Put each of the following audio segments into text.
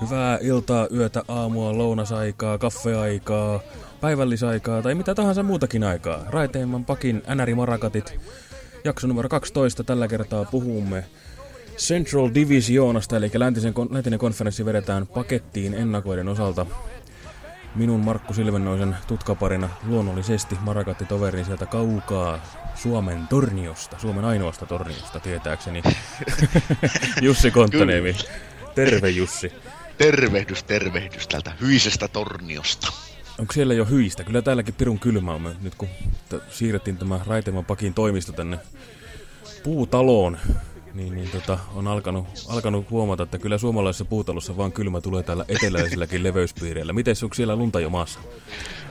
Hyvää iltaa, yötä, aamua, lounasaikaa, kaffeaikaa, päivällisaikaa tai mitä tahansa muutakin aikaa. Raiteimman pakin NRI Marakatit. Jakso numero 12. Tällä kertaa puhumme Central Divisionasta, eli läntisen, läntinen konferenssi vedetään pakettiin ennakoiden osalta. Minun Markku Silvennoisen tutkaparina luonnollisesti Marakatti-toverini sieltä kaukaa Suomen torniosta, Suomen ainoasta torniosta tietääkseni. Jussi Konttaniemi. Terve Jussi. Tervehdys, tervehdys täältä hyisestä torniosta. Onko siellä jo hyistä? Kyllä täälläkin pirun kylmä on. Nyt kun siirrettiin tämä Raiteman pakin toimisto tänne puutaloon, niin, niin tota, on alkanut, alkanut huomata, että kyllä suomalaisessa puutalossa vaan kylmä tulee täällä eteläisilläkin leveyspiireillä. Miten onko siellä lunta jo maassa?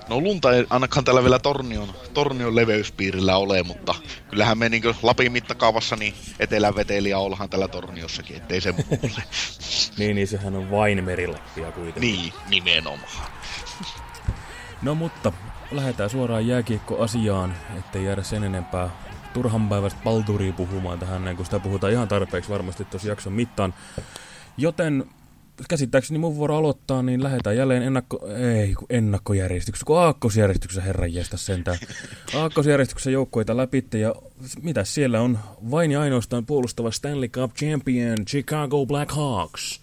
No lunta ei ainakaan tällä vielä tornion, tornion leveyspiirillä ole, mutta kyllähän me niin Lapin mittakaavassa niin eteläveteliä ollaan tällä torniossakin, ettei se muulle. niin, niin sehän on vain merilappia kuitenkin. Niin, nimenomaan. No mutta, lähdetään suoraan jääkiekkoasiaan, ettei jäädä sen enempää turhan päivästä puhumaan tähän, kun sitä puhutaan ihan tarpeeksi varmasti tuossa jakson mittaan. Joten käsittääkseni mun vuoro aloittaa, niin lähdetään jälleen ennakko, ei, kun ennakkojärjestyksessä, kun aakkosjärjestyksessä herran jästä sentään. Aakkosjärjestyksessä joukkueita läpi, ja mitä siellä on vain ja ainoastaan puolustava Stanley Cup Champion Chicago Blackhawks.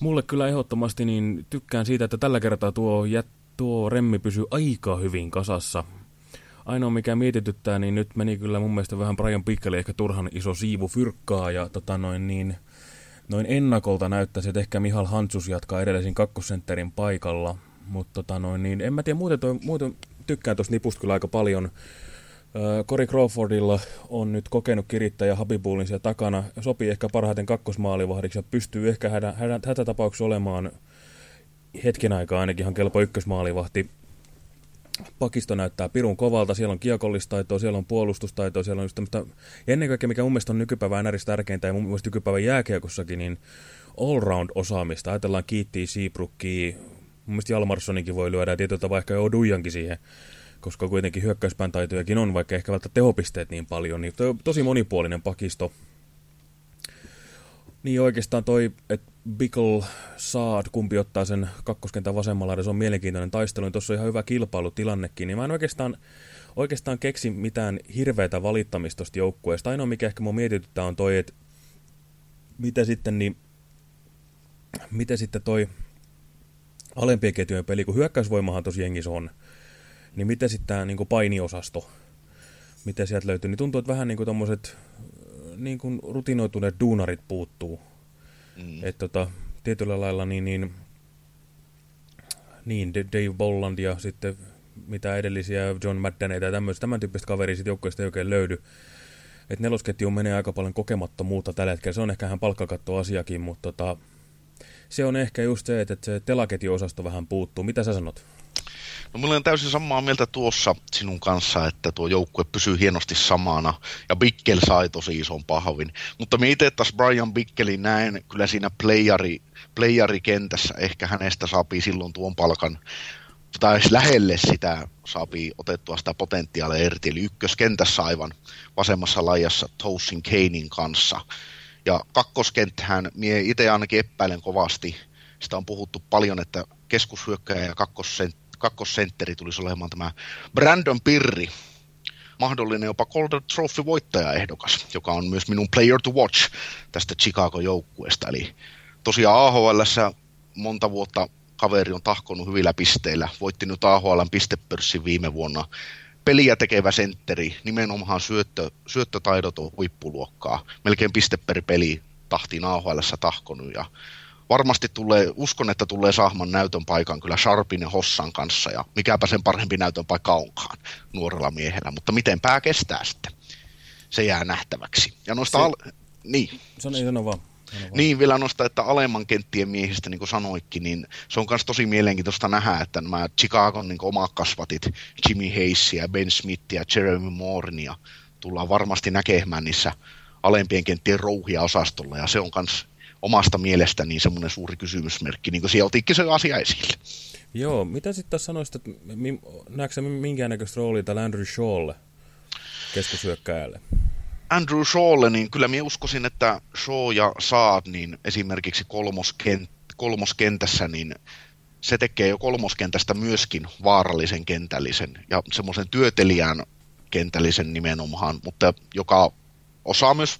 Mulle kyllä ehdottomasti niin tykkään siitä, että tällä kertaa tuo, jät, tuo remmi pysyy aika hyvin kasassa. Ainoa mikä mietityttää, niin nyt meni kyllä mun mielestä vähän Brian Pickle ehkä turhan iso siivu fyrkkaa ja tota noin niin noin ennakolta näyttäisi, että ehkä Mihal Hantsus jatkaa edellisin kakkosentterin paikalla. Mutta tota noin, niin en mä tiedä, muuten, toi, muuten tykkään tuosta nipusta kyllä aika paljon. Cory Crawfordilla on nyt kokenut kirittäjä Habibulin siellä takana. Sopii ehkä parhaiten kakkosmaalivahdiksi ja pystyy ehkä hätätapauksessa olemaan hetken aikaa ainakin ihan kelpo ykkösmaalivahti pakisto näyttää pirun kovalta, siellä on kiekollistaitoa, siellä on puolustustaitoa, siellä on just tämmöistä, ennen kaikkea mikä mun mielestä on nykypäivän NRistä tärkeintä, ja mun mielestä nykypäivän jääkiekossakin, niin all-round-osaamista. Ajatellaan Kiittiä, Seabrookia, mun mielestä Jalmarssonikin voi lyödä, ja tietyllä vaikka jo Dujankin siihen, koska kuitenkin hyökkäyspään taitojakin on, vaikka ehkä välttämättä tehopisteet niin paljon, niin to, tosi monipuolinen pakisto. Niin oikeastaan toi, että Bickle Saad, kumpi ottaa sen kakkoskentän vasemmalla, se on mielenkiintoinen taistelu, niin tuossa on ihan hyvä kilpailutilannekin, niin mä en oikeastaan, oikeastaan keksi mitään hirveätä valittamista tuosta joukkueesta. Ainoa mikä ehkä mun mietityttää on toi, että mitä sitten, niin, mitä sitten toi alempien ketjujen peli, kun hyökkäysvoimahan tosi jengissä on, niin mitä sitten tämä niin painiosasto, mitä sieltä löytyy, niin tuntuu, että vähän niin kuin tommoset niin kuin rutinoituneet duunarit puuttuu. Mm. Että tota, tietyllä lailla niin, niin, niin Dave Bolland ja sitten mitä edellisiä John Maddeneita ja tämmöistä, tämän tyyppistä kaveria sitten joukkoista ei oikein löydy. Että nelosketju menee aika paljon kokemattomuutta tällä hetkellä. Se on ehkä ihan palkkakattoasiakin, mutta tota, se on ehkä just se, että se telaketjuosasto vähän puuttuu. Mitä sä sanot? No mulla on täysin samaa mieltä tuossa sinun kanssa, että tuo joukkue pysyy hienosti samana, ja Bickel sai tosi ison pahvin. Mutta me itse taas Brian Bickelin näen kyllä siinä playeri, playerikentässä, ehkä hänestä saapii silloin tuon palkan, tai lähelle sitä saapii otettua sitä potentiaalia irti, eli ykköskentässä aivan vasemmassa lajassa Tosin Kanein kanssa. Ja kakkoskenttähän mie itse ainakin epäilen kovasti, sitä on puhuttu paljon, että keskushyökkäjä ja kakkosentti kakkosentteri tulisi olemaan tämä Brandon Pirri, mahdollinen jopa Golden Trophy voittajaehdokas, joka on myös minun player to watch tästä Chicago-joukkueesta. Eli tosiaan AHL monta vuotta kaveri on tahkonut hyvillä pisteillä, voitti nyt AHLn pistepörssin viime vuonna. Peliä tekevä sentteri, nimenomaan syöttö, syöttötaidot on huippuluokkaa, melkein piste per peli tahtiin AHL tahkonut ja varmasti tulee, uskon, että tulee saamaan näytön paikan kyllä Sharpin ja Hossan kanssa, ja mikäpä sen parempi näytön paikka onkaan nuorella miehellä, mutta miten pää kestää sitten, se jää nähtäväksi. Ja noista se, al... niin. Sano, ei sano vaan. Niin, vielä nostaa, että alemman kenttien miehistä, niin kuin sanoikin, niin se on myös tosi mielenkiintoista nähdä, että nämä Chicagon niin omat kasvatit, Jimmy Hayesia, Ben Smithia, Jeremy Mornia, tullaan varmasti näkemään niissä alempien kenttien rouhia osastolla, ja se on myös omasta mielestäni semmoinen suuri kysymysmerkki, niin kuin siellä otiinkin se asia esille. Joo, mitä sitten tässä sanoisit, että näetkö minkäännäköistä roolia tällä Andrew Shawlle, keskusyökkääjälle? Andrew Shawlle, niin kyllä minä uskoisin, että Shaw ja Saad, niin esimerkiksi kolmoskent, kolmoskentässä, niin se tekee jo kolmoskentästä myöskin vaarallisen kentällisen ja semmoisen työtelijän kentällisen nimenomaan, mutta joka osaa myös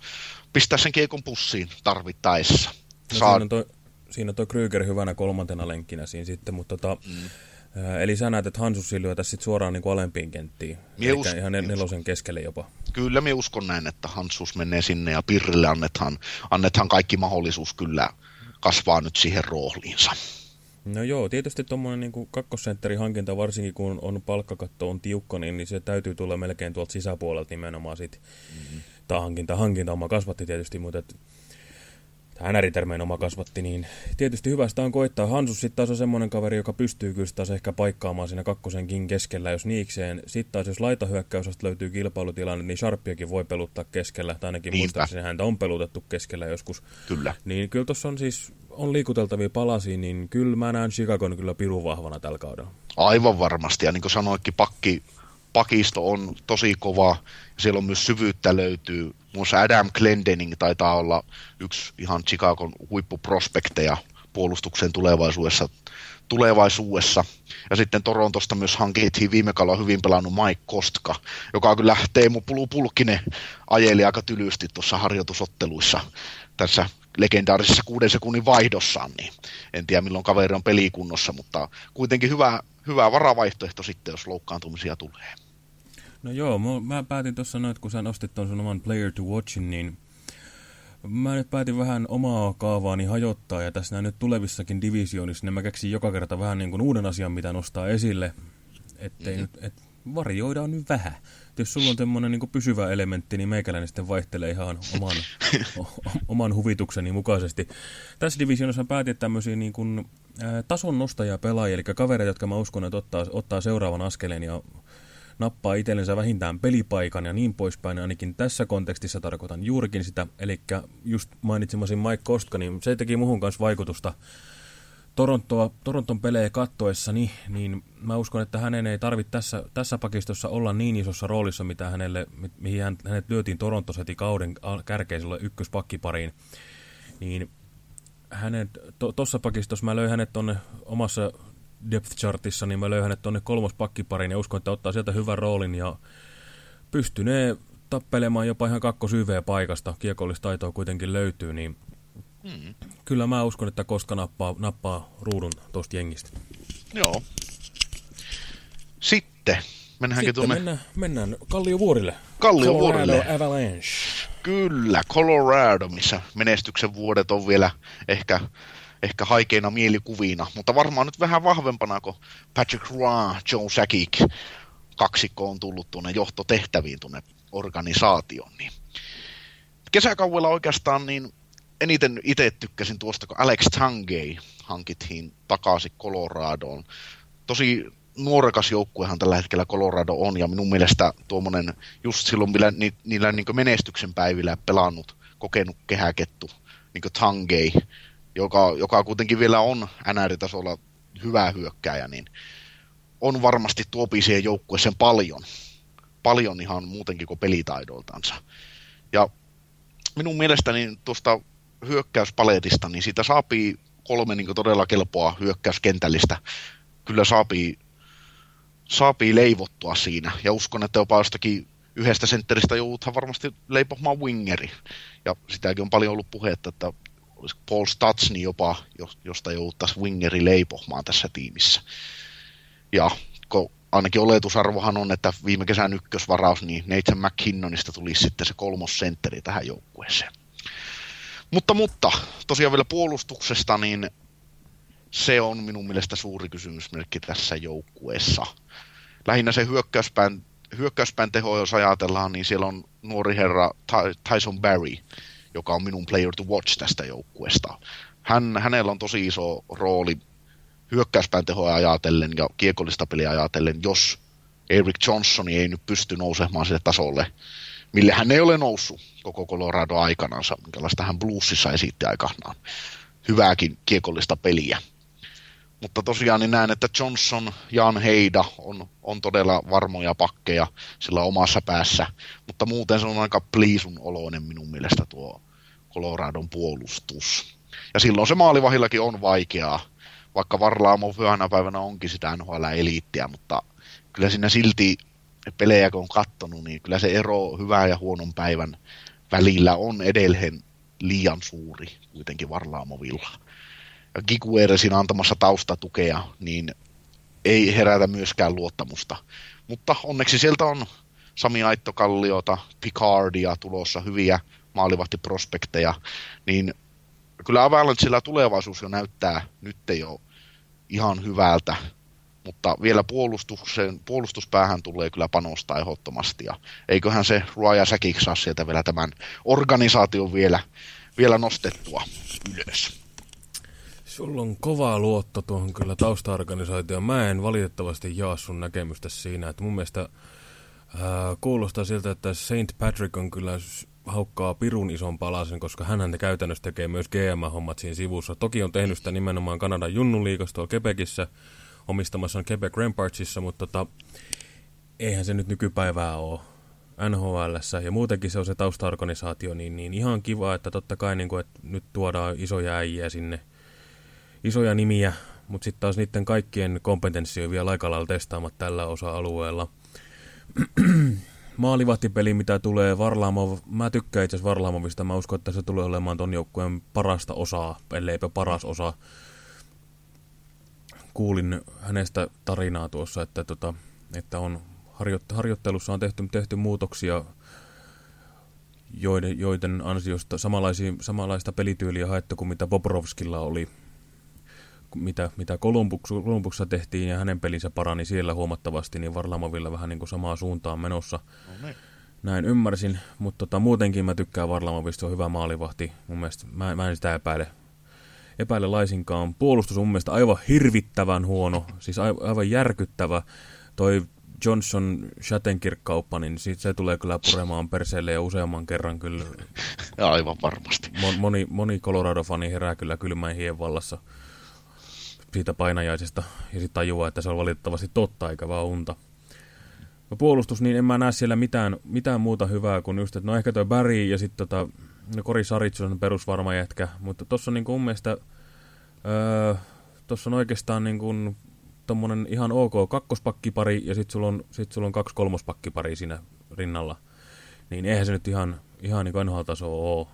pistää sen kiekon pussiin tarvittaessa. No, Saad... siinä on toi, siinä on toi Kryger hyvänä kolmantena lenkkinä siinä sitten, mutta tota, mm. Eli sä näet, että Hansus lyö tässä suoraan niin kuin alempiin kenttiin, eli ihan nelosen keskelle jopa. Kyllä minä uskon näin, että Hansus menee sinne ja Pirrille annetaan, annetaan kaikki mahdollisuus kyllä kasvaa nyt siihen rooliinsa. No joo, tietysti tuommoinen niin kakkosentterin hankinta, varsinkin kun on palkkakatto on tiukka, niin, niin se täytyy tulla melkein tuolta sisäpuolelta nimenomaan sit. Mm -hmm. Tämä hankinta, hankinta oma kasvatti tietysti, mutta et, NR-termeen oma kasvatti, niin tietysti hyvästä on koittaa. Hansus sitten taas on semmoinen kaveri, joka pystyy kyllä taas ehkä paikkaamaan siinä kakkosenkin keskellä, jos niikseen. Sitten taas jos laitahyökkäysasta löytyy kilpailutilanne, niin Sharpiakin voi peluttaa keskellä, tai ainakin muistaakseni häntä on pelutettu keskellä joskus. Kyllä. Niin kyllä tuossa on siis on liikuteltavia palasia, niin kyllä mä näen Chicagon kyllä pirun vahvana tällä kaudella. Aivan varmasti, ja niin kuin sanoikin, pakki, pakisto on tosi kova, siellä on myös syvyyttä löytyy. Muun Adam Glendening taitaa olla yksi ihan Chicagon huippuprospekteja puolustuksen tulevaisuudessa. tulevaisuudessa. Ja sitten Torontosta myös hankittiin viime kaudella hyvin pelannut Mike Kostka, joka kyllä Teemu Pulkinen ajeli aika tylysti tuossa harjoitusotteluissa tässä legendaarisessa kuuden sekunnin vaihdossaan, niin en tiedä milloin kaveri on pelikunnossa, mutta kuitenkin hyvä, hyvä varavaihtoehto sitten, jos loukkaantumisia tulee. No joo, mä päätin tuossa noin, kun sä nostit tuon sun oman Player to Watchin, niin mä nyt päätin vähän omaa kaavaani hajottaa, ja tässä nyt tulevissakin divisioonissa, niin mä keksin joka kerta vähän niin kuin uuden asian, mitä nostaa esille, ettei mm -hmm. nyt, et varjoidaan nyt vähän. Et jos sulla on tämmöinen niin pysyvä elementti, niin meikäläinen sitten vaihtelee ihan oman, oman huvitukseni mukaisesti. Tässä divisioonassa päätin tämmöisiä niin kuin, ä, tason nostajia pelaajia, eli kavereita, jotka mä uskon, että ottaa, ottaa seuraavan askeleen ja nappaa itsellensä vähintään pelipaikan ja niin poispäin. Ainakin tässä kontekstissa tarkoitan juurikin sitä. Eli just mainitsemasi Mike Kostka, niin se teki muhun kanssa vaikutusta Torontoa, Toronton pelejä kattoessani, niin mä uskon, että hänen ei tarvitse tässä, tässä pakistossa olla niin isossa roolissa, mitä hänelle, mihin hän, hänet lyötiin Torontossa heti kauden kärkeiselle ykköspakkipariin. Niin hänet, tuossa to, pakistossa mä löin hänet tuonne omassa depth chartissa, niin mä löin hänet tuonne kolmospakkipariin ja uskon, että ottaa sieltä hyvän roolin ja pystynee tappelemaan jopa ihan kakkosyveä paikasta. Kiekollistaitoa kuitenkin löytyy, niin mm. kyllä mä uskon, että koska nappaa, nappaa ruudun tuosta jengistä. Joo. Sitten mennäänkö Sitten tuonne... mennään, mennään Kalliovuorille. Kalliovuorille. Colorado Avalanche. Kyllä, Colorado, missä menestyksen vuodet on vielä ehkä ehkä haikeina mielikuvina, mutta varmaan nyt vähän vahvempana kuin Patrick Roy, Joe Sakic kaksikko on tullut tuonne johtotehtäviin tuonne organisaatioon. Niin. Kesäkaudella oikeastaan niin eniten itse tykkäsin tuosta, kun Alex Tangay hankittiin takaisin Coloradoon. Tosi nuorekas joukkuehan tällä hetkellä Colorado on, ja minun mielestä tuommoinen just silloin millä, ni, niillä niin menestyksen päivillä pelannut, kokenut kehäkettu, niin kuin joka, joka kuitenkin vielä on NR-tasolla hyvä hyökkääjä, niin on varmasti tuopi siihen joukkueeseen paljon. Paljon ihan muutenkin kuin pelitaidoltansa. Ja minun mielestäni tuosta hyökkäyspaletista, niin siitä saapii kolme niin todella kelpoa hyökkäyskentällistä. Kyllä saapii, saapii leivottua siinä. Ja uskon, että jopa jostakin yhdestä sentteristä jouduthan varmasti leipomaan wingeri. Ja sitäkin on paljon ollut puhetta, että Paul Statsni jopa, josta jouduttaisiin wingeri leipohmaan tässä tiimissä. Ja ainakin oletusarvohan on, että viime kesän ykkösvaraus, niin Nathan McKinnonista tuli sitten se kolmossentteri tähän joukkueeseen. Mutta, mutta tosiaan vielä puolustuksesta, niin se on minun mielestä suuri kysymysmerkki tässä joukkueessa. Lähinnä se hyökkäyspään, hyökkäyspään teho, jos ajatellaan, niin siellä on nuori herra Tyson Barry, joka on minun player to watch tästä joukkueesta. Hän, hänellä on tosi iso rooli hyökkäyspään tehoa ajatellen ja kiekollista peliä ajatellen, jos Eric Johnson ei nyt pysty nousemaan sille tasolle, mille hän ei ole noussut koko Colorado aikanansa, minkälaista hän Bluesissa esitti aikanaan. Hyvääkin kiekollista peliä. Mutta tosiaan niin näen, että Johnson, Jan Heida on, on todella varmoja pakkeja sillä omassa päässä, mutta muuten se on aika pliisun oloinen minun mielestä tuo Coloradon puolustus. Ja silloin se maalivahillakin on vaikeaa, vaikka Varlaamo pyhänä päivänä onkin sitä NHL-eliittiä, mutta kyllä siinä silti pelejä kun on kattonut, niin kyllä se ero hyvän ja huonon päivän välillä on edelleen liian suuri kuitenkin Varlaamovilla. Gigueresin antamassa taustatukea, niin ei herätä myöskään luottamusta. Mutta onneksi sieltä on Sami Aittokalliota, Picardia tulossa, hyviä maalivahtiprospekteja, niin kyllä Avalanchella tulevaisuus jo näyttää nyt jo ihan hyvältä, mutta vielä puolustuksen, puolustuspäähän tulee kyllä panostaa ehdottomasti. Ja eiköhän se Ruoja Säkik saa sieltä vielä tämän organisaation vielä, vielä nostettua ylös. Sulla on kova luotto tuohon kyllä taustaorganisaatioon. Mä en valitettavasti jaa sun näkemystä siinä, että mun mielestä ää, kuulostaa siltä, että Saint Patrick on kyllä haukkaa pirun ison palasen, koska hän käytännössä tekee myös GM-hommat siinä sivussa. Toki on tehnyt sitä nimenomaan Kanadan junnuliikassa tuolla Quebecissä, omistamassa on Quebec Rampartsissa, mutta tota, eihän se nyt nykypäivää ole nhl ja muutenkin se on se taustaorganisaatio, niin, niin ihan kiva, että totta kai niin kuin, että nyt tuodaan isoja äijiä sinne, isoja nimiä, mutta sitten taas niiden kaikkien kompetenssi on vielä aika lailla testaamat tällä osa-alueella. maalivahtipeli, mitä tulee Varlaamov, mä tykkään itse asiassa Varlaamovista, mä uskon, että se tulee olemaan ton joukkueen parasta osaa, elleipä paras osa. Kuulin hänestä tarinaa tuossa, että, tota, että on harjoittelussa on tehty, tehty muutoksia, joiden, joiden ansiosta samanlaista pelityyliä haettu kuin mitä Bobrovskilla oli mitä, mitä Kolumbuksessa tehtiin ja hänen pelinsä parani siellä huomattavasti, niin Varlamovilla vähän niin kuin samaa suuntaan menossa. No niin. Näin ymmärsin, mutta tota, muutenkin mä tykkään Varlamovista, on hyvä maalivahti. Mun mielestä mä, mä en sitä epäile, epäile laisinkaan. Puolustus on mun mielestä aivan hirvittävän huono, siis aivan järkyttävä. Toi Johnson Shattenkirk-kauppa, niin sit se tulee kyllä puremaan perseelle ja useamman kerran kyllä. Aivan varmasti. Moni, moni Colorado-fani herää kyllä kylmän hien vallassa siitä painajaisesta ja sitten tajuaa, että se on valitettavasti totta eikä vaan unta. No puolustus, niin en mä näe siellä mitään, mitään muuta hyvää kuin just, että no ehkä toi Barry ja sitten tota, no Kori Saric on perusvarma jätkä, mutta tossa on niin mun mielestä, öö, tossa on oikeastaan niin kuin tommonen ihan ok kakkospakkipari ja sitten sulla, on, sit sulla on kaksi kolmospakkipari siinä rinnalla. Niin eihän se nyt ihan, ihan niin kuin NHL-taso ole.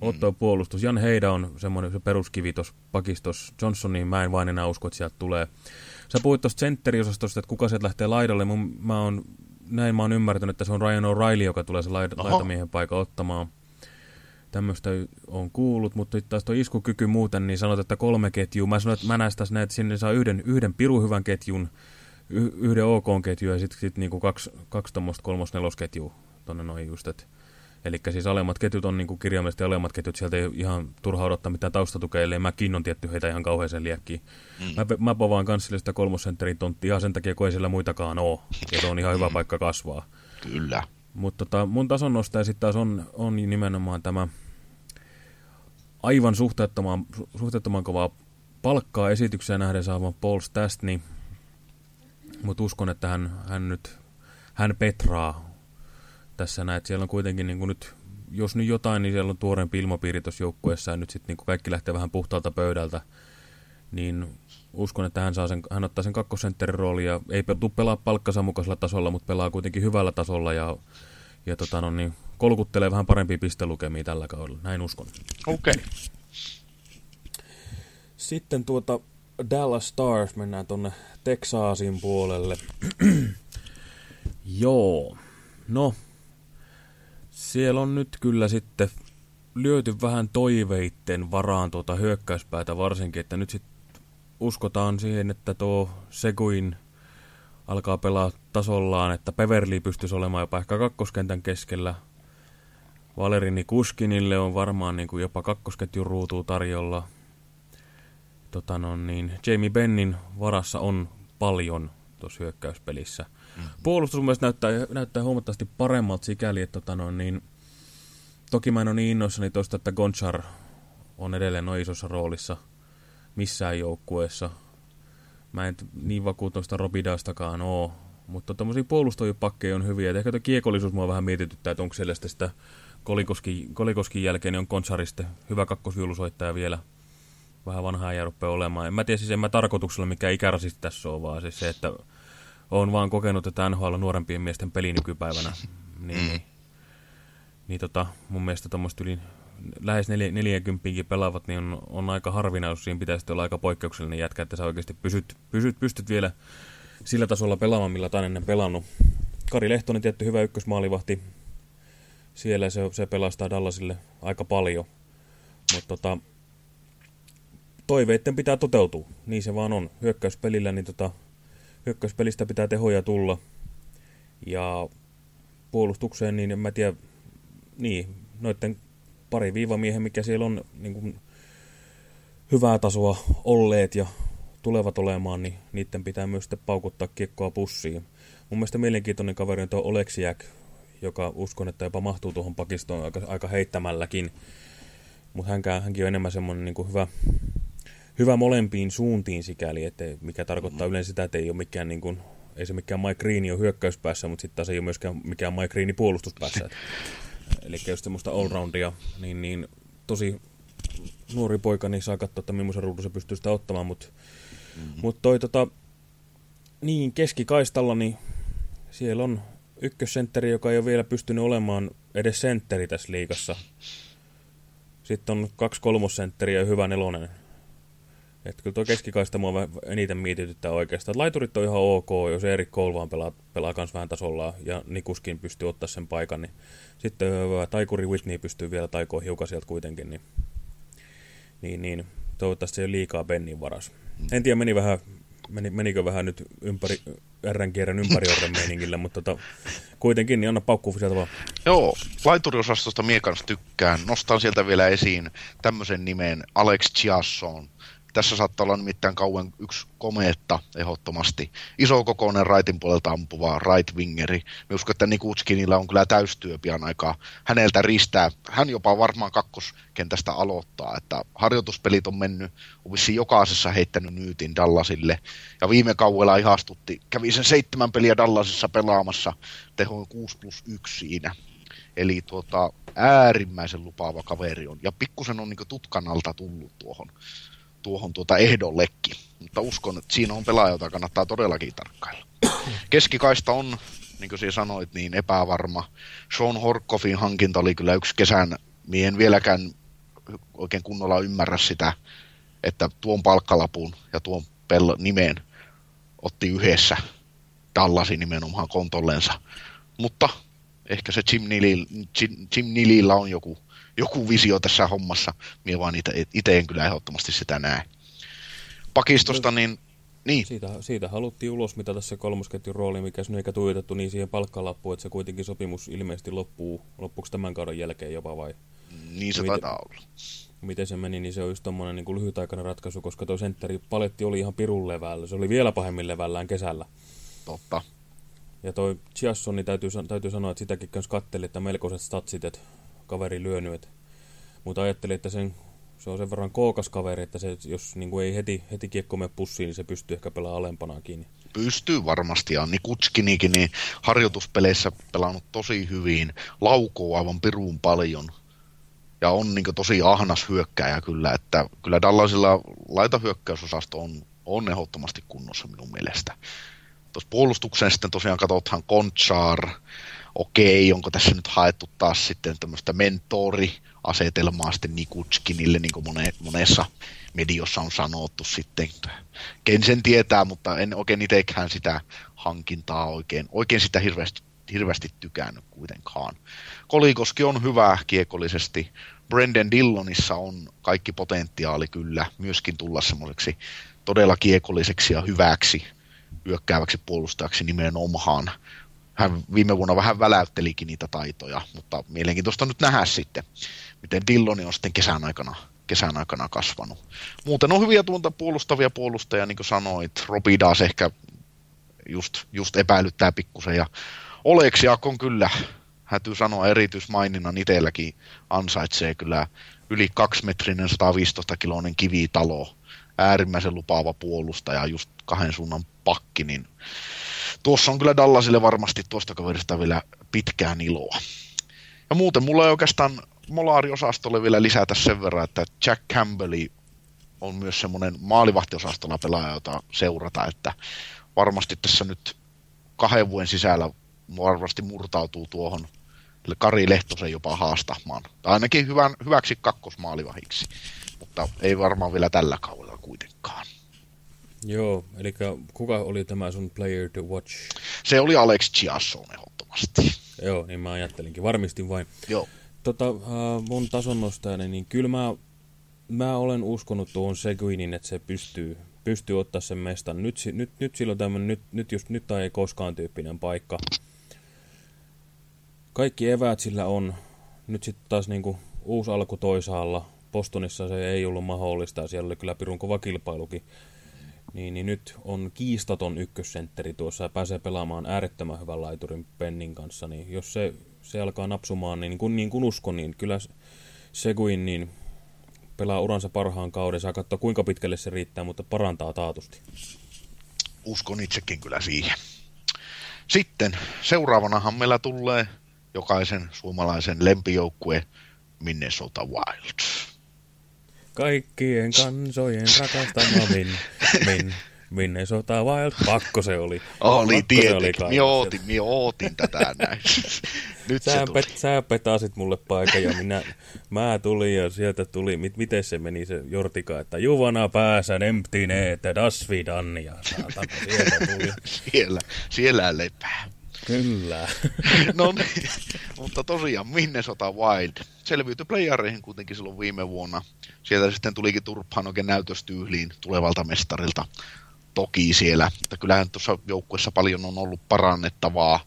Otto mm. puolustus. Jan Heida on semmoinen se peruskivi tuossa pakistos. Johnsoniin mä en vain enää usko, että sieltä tulee. Sä puhuit tuosta sentteriosastosta, että kuka sieltä lähtee laidalle. Mun, mä oon, näin mä oon ymmärtänyt, että se on Ryan O'Reilly, joka tulee se laid, laitamiehen paikan ottamaan. Tämmöistä on kuullut, mutta taas tuo iskukyky muuten, niin sanot, että kolme ketjua. Mä sanoin, että mä näistä näet, että sinne saa yhden, yhden piru hyvän ketjun, yhden OK-ketjun ja sitten sit niinku kaksi, kaksi tuommoista kolmos-nelosketjua tuonne noin just, että Eli siis alemmat ketjut on niin kuin kirjaimellisesti alemmat ketjut, sieltä ei ihan turha odottaa mitään taustatukea, ellei mäkin on tietty heitä ihan kauheeseen liekkiin. Mm. Mä, mä povaan kans sille sitä kolmosentterin tonttia ihan sen takia, kun ei siellä muitakaan ole. Ja se on ihan hyvä mm. paikka kasvaa. Kyllä. Mutta tota, mun tason nostaja sitten taas on, on nimenomaan tämä aivan suhteettoman, suhteettoman kovaa palkkaa esitykseen nähden saavan Paul Stastny. Mutta uskon, että hän, hän nyt hän petraa tässä näet, siellä on kuitenkin niin kuin nyt, jos nyt jotain, niin siellä on tuorempi ilmapiiri tuossa joukkueessa ja nyt sitten niin kaikki lähtee vähän puhtaalta pöydältä, niin uskon, että hän, saa sen, hän ottaa sen kakkosentterin roolin ja ei tule pelaa palkkansa mukaisella tasolla, mutta pelaa kuitenkin hyvällä tasolla ja, ja tota, no niin, kolkuttelee vähän parempia pistelukemia tällä kaudella, näin uskon. Okei. Okay. Sitten tuota Dallas Stars, mennään tuonne Texasin puolelle. Joo, no siellä on nyt kyllä sitten lyöty vähän toiveitten varaan tuota hyökkäyspäätä varsinkin, että nyt sitten uskotaan siihen, että tuo Seguin alkaa pelaa tasollaan, että Peverly pystyisi olemaan jopa ehkä kakkoskentän keskellä. Valerini Kuskinille on varmaan niin kuin jopa kakkosketjun ruutuu tarjolla. Tota no, niin, Jamie Bennin varassa on paljon tuossa hyökkäyspelissä. Puolustus mun näyttää, näyttää huomattavasti paremmalta sikäli, että tota no, niin, toki mä en ole niin innoissani tuosta, että Gonchar on edelleen noin isossa roolissa missään joukkueessa. Mä en niin vakuutusta Robidastakaan oo, mutta tuommoisia puolustajapakkeja on hyviä. Et ehkä tuo kiekollisuus mua vähän mietityttää, että onko siellä sitä Kolikoskin, Kolikoskin jälkeen, niin on Konsariste hyvä kakkosviulusoittaja vielä. Vähän vanhaa ja rupeaa olemaan. En mä tiedä siis, en mä tarkoituksella mikä ikärasisti tässä on, vaan siis se, että on vaan kokenut, että NHL nuorempien miesten peli nykypäivänä. Niin, mm. niin, tota, mun mielestä tuommoista yli lähes 40 pelaavat, niin on, on aika harvinaisuus. Siinä pitäisi olla aika poikkeuksellinen jätkä, että sä oikeasti pysyt, pysyt, pystyt vielä sillä tasolla pelaamaan, millä olet ennen pelannut. Kari Lehtonen tietty hyvä ykkösmaalivahti. Siellä se, se pelastaa Dallasille aika paljon. Mutta tota, toiveiden pitää toteutua. Niin se vaan on. Hyökkäyspelillä, niin tota, hyökkäyspelistä pitää tehoja tulla. Ja puolustukseen, niin en mä tiedä, niin, noiden pari viivamiehen, mikä siellä on niin kuin, hyvää tasoa olleet ja tulevat olemaan, niin niiden pitää myös sitten paukuttaa kiekkoa pussiin. Mun mielestä mielenkiintoinen kaveri on tuo Oleksiak, joka uskon, että jopa mahtuu tuohon pakistoon aika, aika heittämälläkin. Mutta hänkään, hänkin on enemmän semmoinen niin hyvä, hyvä molempiin suuntiin sikäli, että mikä tarkoittaa yleensä sitä, että ei ole mikään niin kuin, ei se mikään Mike Green ole hyökkäyspäässä, mutta sitten taas ei ole myöskään mikään Mike Green puolustuspäässä. Eli just semmoista allroundia, niin, niin tosi nuori poika, niin saa katsoa, että millaisen ruudun se pystyy sitä ottamaan, mutta mm -hmm. mut toi tota, niin keskikaistalla, niin siellä on ykkössentteri, joka ei ole vielä pystynyt olemaan edes sentteri tässä liigassa. Sitten on kaksi kolmosentteriä ja hyvä nelonen. Että kyllä tuo keskikaista mua eniten mietityttää oikeastaan. Laiturit on ihan ok, jos Erik Kohl vaan pelaa, pelaa kans vähän tasolla ja Nikuskin pystyy ottaa sen paikan. Niin sitten taikuri Whitney pystyy vielä taikoon hiukan sieltä kuitenkin. Niin, niin, niin toivottavasti se ei ole liikaa Bennin varas. En tiedä, meni vähän, meni, menikö vähän nyt ympäri, R-kierren ympäri meiningillä, mutta tota, kuitenkin, niin anna paukku sieltä vaan. Joo, laituriosastosta mie kanssa tykkään. Nostan sieltä vielä esiin tämmöisen nimen Alex Chiasson. Tässä saattaa olla nimittäin kauan yksi komeetta ehdottomasti. Iso kokoinen raitin puolelta ampuva right wingeri. Mä uskon, että Nikutskinilla on kyllä täystyö pian aikaa häneltä ristää. Hän jopa varmaan kakkoskentästä aloittaa, että harjoituspelit on mennyt, on vissiin jokaisessa heittänyt nyytin Dallasille. Ja viime kaudella ihastutti, kävi sen seitsemän peliä Dallasissa pelaamassa, teho 6 plus 1 siinä. Eli tuota, äärimmäisen lupaava kaveri on. Ja pikkusen on niin tutkan alta tullut tuohon tuohon tuota ehdollekin. Mutta uskon, että siinä on pelaaja, jota kannattaa todellakin tarkkailla. Keskikaista on, niin kuin sanoit, niin epävarma. Sean Horkoffin hankinta oli kyllä yksi kesän, mien vieläkään oikein kunnolla ymmärrä sitä, että tuon palkkalapun ja tuon pello nimeen otti yhdessä Dallasin nimenomaan kontollensa. Mutta ehkä se Jim, Nilil, Jim, Jim on joku joku visio tässä hommassa. Mie vaan itse en kyllä ehdottomasti sitä näe. Pakistosta niin... niin. Siitä, siitä haluttiin ulos, mitä tässä kolmosketjun rooli, mikä sinne eikä tuijotettu niin siihen palkkalappuun, että se kuitenkin sopimus ilmeisesti loppuu, loppuksi tämän kauden jälkeen jopa vai? Niin se miten, taitaa olla. Miten se meni, niin se on just tommonen niin lyhytaikainen ratkaisu, koska tuo sentteri paletti oli ihan pirun levällä. Se oli vielä pahemmin levällään kesällä. Totta. Ja toi Chiasson, niin täytyy, täytyy sanoa, että sitäkin kanssa katteli, että melkoiset statsit, että kaveri lyönyt. Mutta ajattelin, että sen, se on sen verran kookas kaveri, että se, jos niin kuin ei heti, heti kiekko mene pussiin, niin se pystyy ehkä pelaamaan alempanakin. Pystyy varmasti, ja niin Kutskinikin niin harjoituspeleissä pelannut tosi hyvin, laukoo aivan piruun paljon, ja on niin tosi ahnas hyökkäjä kyllä, että kyllä Dallasilla laitahyökkäysosasto on, on ehdottomasti kunnossa minun mielestä. Tuossa puolustukseen sitten tosiaan katsothan Konchar, okei, onko tässä nyt haettu taas sitten tämmöistä mentori-asetelmaa sitten Nikutskinille, niin kuin mone, monessa mediossa on sanottu sitten. Ken sen tietää, mutta en oikein itsekään sitä hankintaa oikein, oikein sitä hirveästi, hirveästi tykännyt kuitenkaan. Kolikoski on hyvä kiekollisesti. Brendan Dillonissa on kaikki potentiaali kyllä myöskin tulla semmoiseksi todella kiekolliseksi ja hyväksi hyökkääväksi puolustajaksi nimenomaan hän viime vuonna vähän väläyttelikin niitä taitoja, mutta mielenkiintoista nyt nähdä sitten, miten Dilloni on sitten kesän aikana, kesän aikana kasvanut. Muuten on hyviä tuonta puolustavia puolustajia, niin kuin sanoit. Robidas ehkä just, just epäilyttää pikkusen, ja Oleksiakon kyllä, hätyy sanoa erityismaininnan itselläkin ansaitsee kyllä yli kaksimetrinen 115 kiloinen kivitalo, äärimmäisen lupaava puolustaja, just kahden suunnan pakki, niin tuossa on kyllä Dallasille varmasti tuosta kaverista vielä pitkään iloa. Ja muuten mulla ei oikeastaan Molari-osastolle vielä lisätä sen verran, että Jack Campbelli on myös semmoinen maalivahtiosastolla pelaaja, jota seurata, että varmasti tässä nyt kahden vuoden sisällä varmasti murtautuu tuohon Kari Lehtosen jopa haastamaan. Tai ainakin hyvän, hyväksi kakkosmaalivahiksi, mutta ei varmaan vielä tällä kaudella kuitenkaan. Joo, eli kuka oli tämä sun player to watch? Se oli Alex Chiasson ehdottomasti. Joo, niin mä ajattelinkin. Varmistin vain. Joo. Tota, äh, mun tason nostajani, niin kyllä mä, mä olen uskonut tuohon Seguinin, että se pystyy, pystyy ottaa sen mestan. Nyt, nyt, nyt silloin tämmöinen, nyt, nyt, just, nyt tai ei koskaan tyyppinen paikka. Kaikki eväät sillä on. Nyt sitten taas niinku uusi alku toisaalla. Postonissa se ei ollut mahdollista ja siellä oli kyllä pirun kova kilpailukin. Niin, niin nyt on kiistaton ykkössentteri tuossa ja pääsee pelaamaan äärettömän hyvän laiturin Pennin kanssa. Niin jos se, se alkaa napsumaan, niin, kun, niin kun uskon, niin kyllä Seguin niin pelaa uransa parhaan kauden. Saa katsoa kuinka pitkälle se riittää, mutta parantaa taatusti. Uskon itsekin kyllä siihen. Sitten seuraavanahan meillä tulee jokaisen suomalaisen lempijoukkue Minnesota Wild. Kaikkien kansojen rakastama min, min, Minnesota Wild. Pakko se oli. Oli tietenkin. Minä ootin, minä ootin tätä näin. Nyt sä, se pet, sä petasit mulle paikan ja minä, mä tulin ja sieltä tuli, mit, miten se meni se Jortika, että Juvana pääsän emptineet, ja saatana, sieltä tuli. siellä, siellä lepää. Kyllä. no niin, mutta tosiaan Minnesota Wild selviytyi playareihin kuitenkin silloin viime vuonna. Sieltä sitten tulikin turpaan oikein näytöstyyliin tulevalta mestarilta. Toki siellä, että kyllähän tuossa joukkueessa paljon on ollut parannettavaa.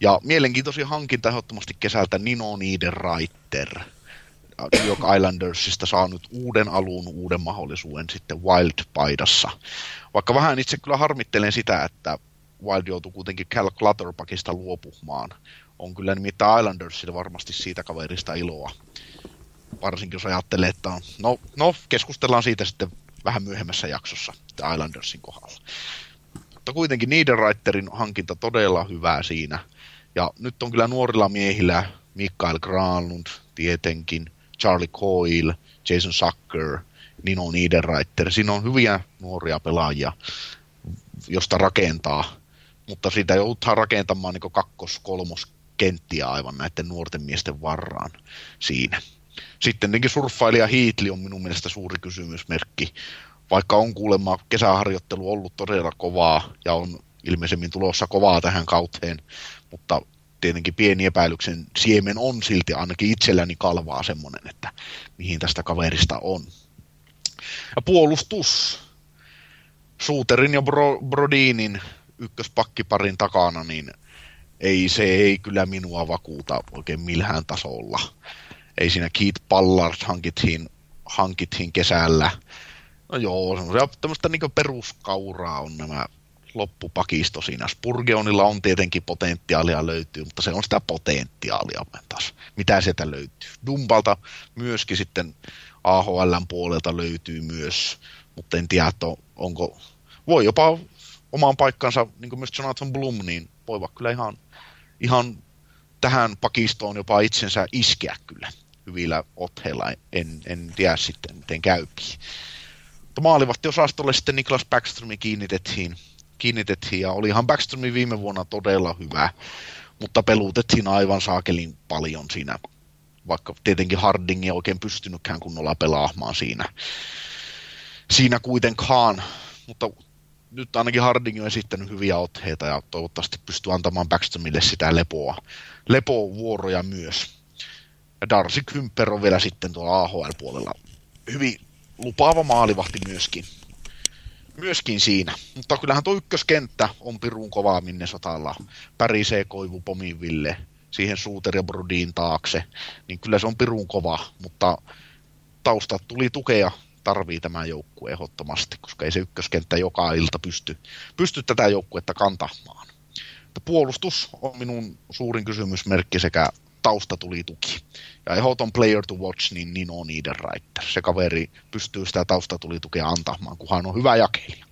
Ja mielenkiintoisia hankinta ehdottomasti kesältä Nino Niederreiter. New York Islandersista saa nyt uuden alun, uuden mahdollisuuden sitten Wild-paidassa. Vaikka vähän itse kyllä harmittelen sitä, että Wild joutui kuitenkin Cal Clutterbuckista luopumaan. On kyllä nimittäin Islandersille varmasti siitä kaverista iloa. Varsinkin jos ajattelee, että on, no, no keskustellaan siitä sitten vähän myöhemmässä jaksossa Islandersin kohdalla. Mutta kuitenkin Niederreiterin hankinta todella hyvää siinä. Ja nyt on kyllä nuorilla miehillä Mikael Granlund tietenkin, Charlie Coyle, Jason Sucker, Nino Niederreiter. Siinä on hyviä nuoria pelaajia, josta rakentaa mutta siitä joudutaan rakentamaan niin kakkos, kolmos kenttiä aivan näiden nuorten miesten varraan siinä. Sitten tietenkin surffailija Hiitli on minun mielestä suuri kysymysmerkki, vaikka on kuulemma kesäharjoittelu ollut todella kovaa ja on ilmeisemmin tulossa kovaa tähän kauteen, mutta tietenkin pieni epäilyksen siemen on silti ainakin itselläni kalvaa semmoinen, että mihin tästä kaverista on. Ja puolustus. Suuterin ja Bro, Brodinin ykköspakkiparin takana, niin ei, se ei kyllä minua vakuuta oikein millään tasolla. Ei siinä Keith Pallard hankittiin, hankittiin kesällä. No joo, semmoisia tämmöistä niin peruskauraa on nämä loppupakisto siinä. Spurgeonilla on tietenkin potentiaalia löytyy, mutta se on sitä potentiaalia taas. Mitä sieltä löytyy? Dumbalta myöskin sitten AHLn puolelta löytyy myös, mutta en tiedä, onko, voi jopa omaan paikkansa, niin kuin myös Jonathan Blum, niin voivat kyllä ihan, ihan tähän pakistoon jopa itsensä iskeä kyllä hyvillä otteilla. En, en tiedä sitten, miten käypi. Mutta maalivahtiosastolle sitten Niklas Backstromi kiinnitettiin, kiinnitettiin ja olihan Backstromi viime vuonna todella hyvä, mutta pelutettiin aivan saakelin paljon siinä, vaikka tietenkin Harding ei oikein pystynytkään kunnolla pelaamaan siinä, siinä kuitenkaan, mutta nyt ainakin Harding on esittänyt hyviä otteita ja toivottavasti pystyy antamaan Backstromille sitä lepoa, lepovuoroja myös. Ja Darcy Kymper on vielä sitten tuolla AHL-puolella hyvin lupaava maalivahti myöskin. Myöskin siinä. Mutta kyllähän tuo ykköskenttä on pirun kovaa Minnesotalla. Pärisee Koivu Pomiville, siihen Suuter ja Brodiin taakse. Niin kyllä se on pirun kova, mutta taustat tuli tukea tarvii tämä joukkue ehdottomasti, koska ei se ykköskenttä joka ilta pysty, pysty tätä joukkuetta kantamaan. Puolustus on minun suurin kysymysmerkki sekä tausta tuli tuki. Ja ehdoton player to watch, niin Nino Niederreiter. Se kaveri pystyy sitä tausta tuli tukea antamaan, kunhan on hyvä jakeilija.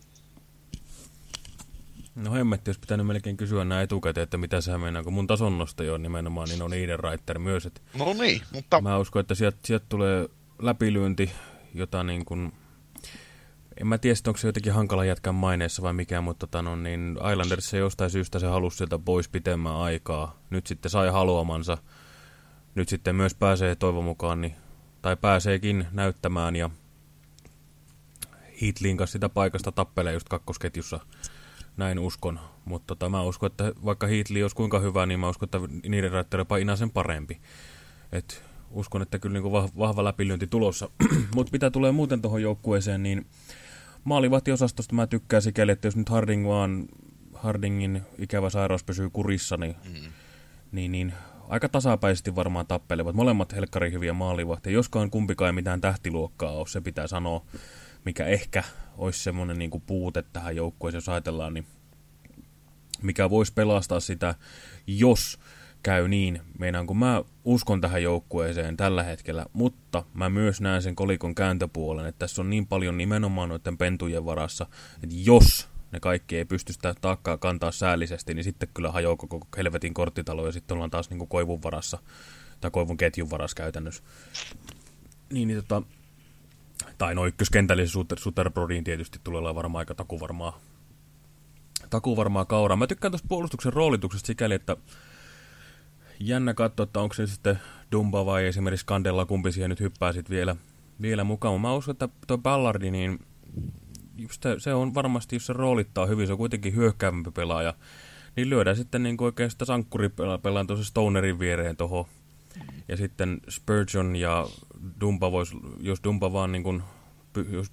No hemmetti, jos pitänyt melkein kysyä näin etukäteen, että mitä se meinaa, kun mun tason nostaja on nimenomaan Nino Niederreiter myös. Että no niin, mutta... Mä uskon, että sieltä sielt tulee läpilyönti, jota niin kuin en mä tiedä, onko se jotenkin hankala jätkän maineessa vai mikä, mutta tota, no, niin Islanders ei jostain syystä se halusi sieltä pois pitemmän aikaa. Nyt sitten sai haluamansa. Nyt sitten myös pääsee toivon mukaan, niin, tai pääseekin näyttämään ja Heatlin kanssa sitä paikasta tappelee just kakkosketjussa. Näin uskon, mutta tota, mä uskon, että vaikka Heatley olisi kuinka hyvä, niin mä uskon, että niiden on jopa Inasen parempi. Et uskon, että kyllä niin kuin vahva läpilyönti tulossa. mutta mitä tulee muuten tuohon joukkueeseen, niin maalivahtiosastosta mä tykkään sikäli, että jos nyt Harding vaan, Hardingin ikävä sairaus pysyy kurissa, niin, mm. niin, niin aika tasapäisesti varmaan tappelevat. Molemmat helkkari hyviä maalivahtia. Joskaan kumpikaan ei mitään tähtiluokkaa ole, se pitää sanoa, mikä ehkä olisi semmoinen niin puute tähän joukkueeseen, jos ajatellaan, niin mikä voisi pelastaa sitä, jos käy niin, meinaan kun mä uskon tähän joukkueeseen tällä hetkellä, mutta mä myös näen sen kolikon kääntöpuolen, että tässä on niin paljon nimenomaan noiden pentujen varassa, että jos ne kaikki ei pysty sitä taakkaa kantaa säällisesti, niin sitten kyllä hajoaa koko helvetin korttitalo ja sitten ollaan taas niin kuin koivun varassa tai koivun ketjun varassa käytännössä. Niin, niin tota, tai no ykköskentällisen Suter, Suterbrodiin tietysti tulee olla varmaan aika takuvarmaa, takuvarmaa kauraa. Mä tykkään tuosta puolustuksen roolituksesta sikäli, että jännä katsoa, että onko se sitten Dumba vai esimerkiksi Kandella, kumpi siihen nyt hyppää sitten vielä, vielä mukaan. Mä uskon, että tuo Ballardi, niin just se on varmasti, jos se roolittaa hyvin, se on kuitenkin hyökkäävämpi pelaaja, niin lyödään sitten niin oikein sitä sankkuripelaa tuossa Stonerin viereen tuohon. Ja sitten Spurgeon ja Dumba vois, jos Dumba vaan niin kuin, jos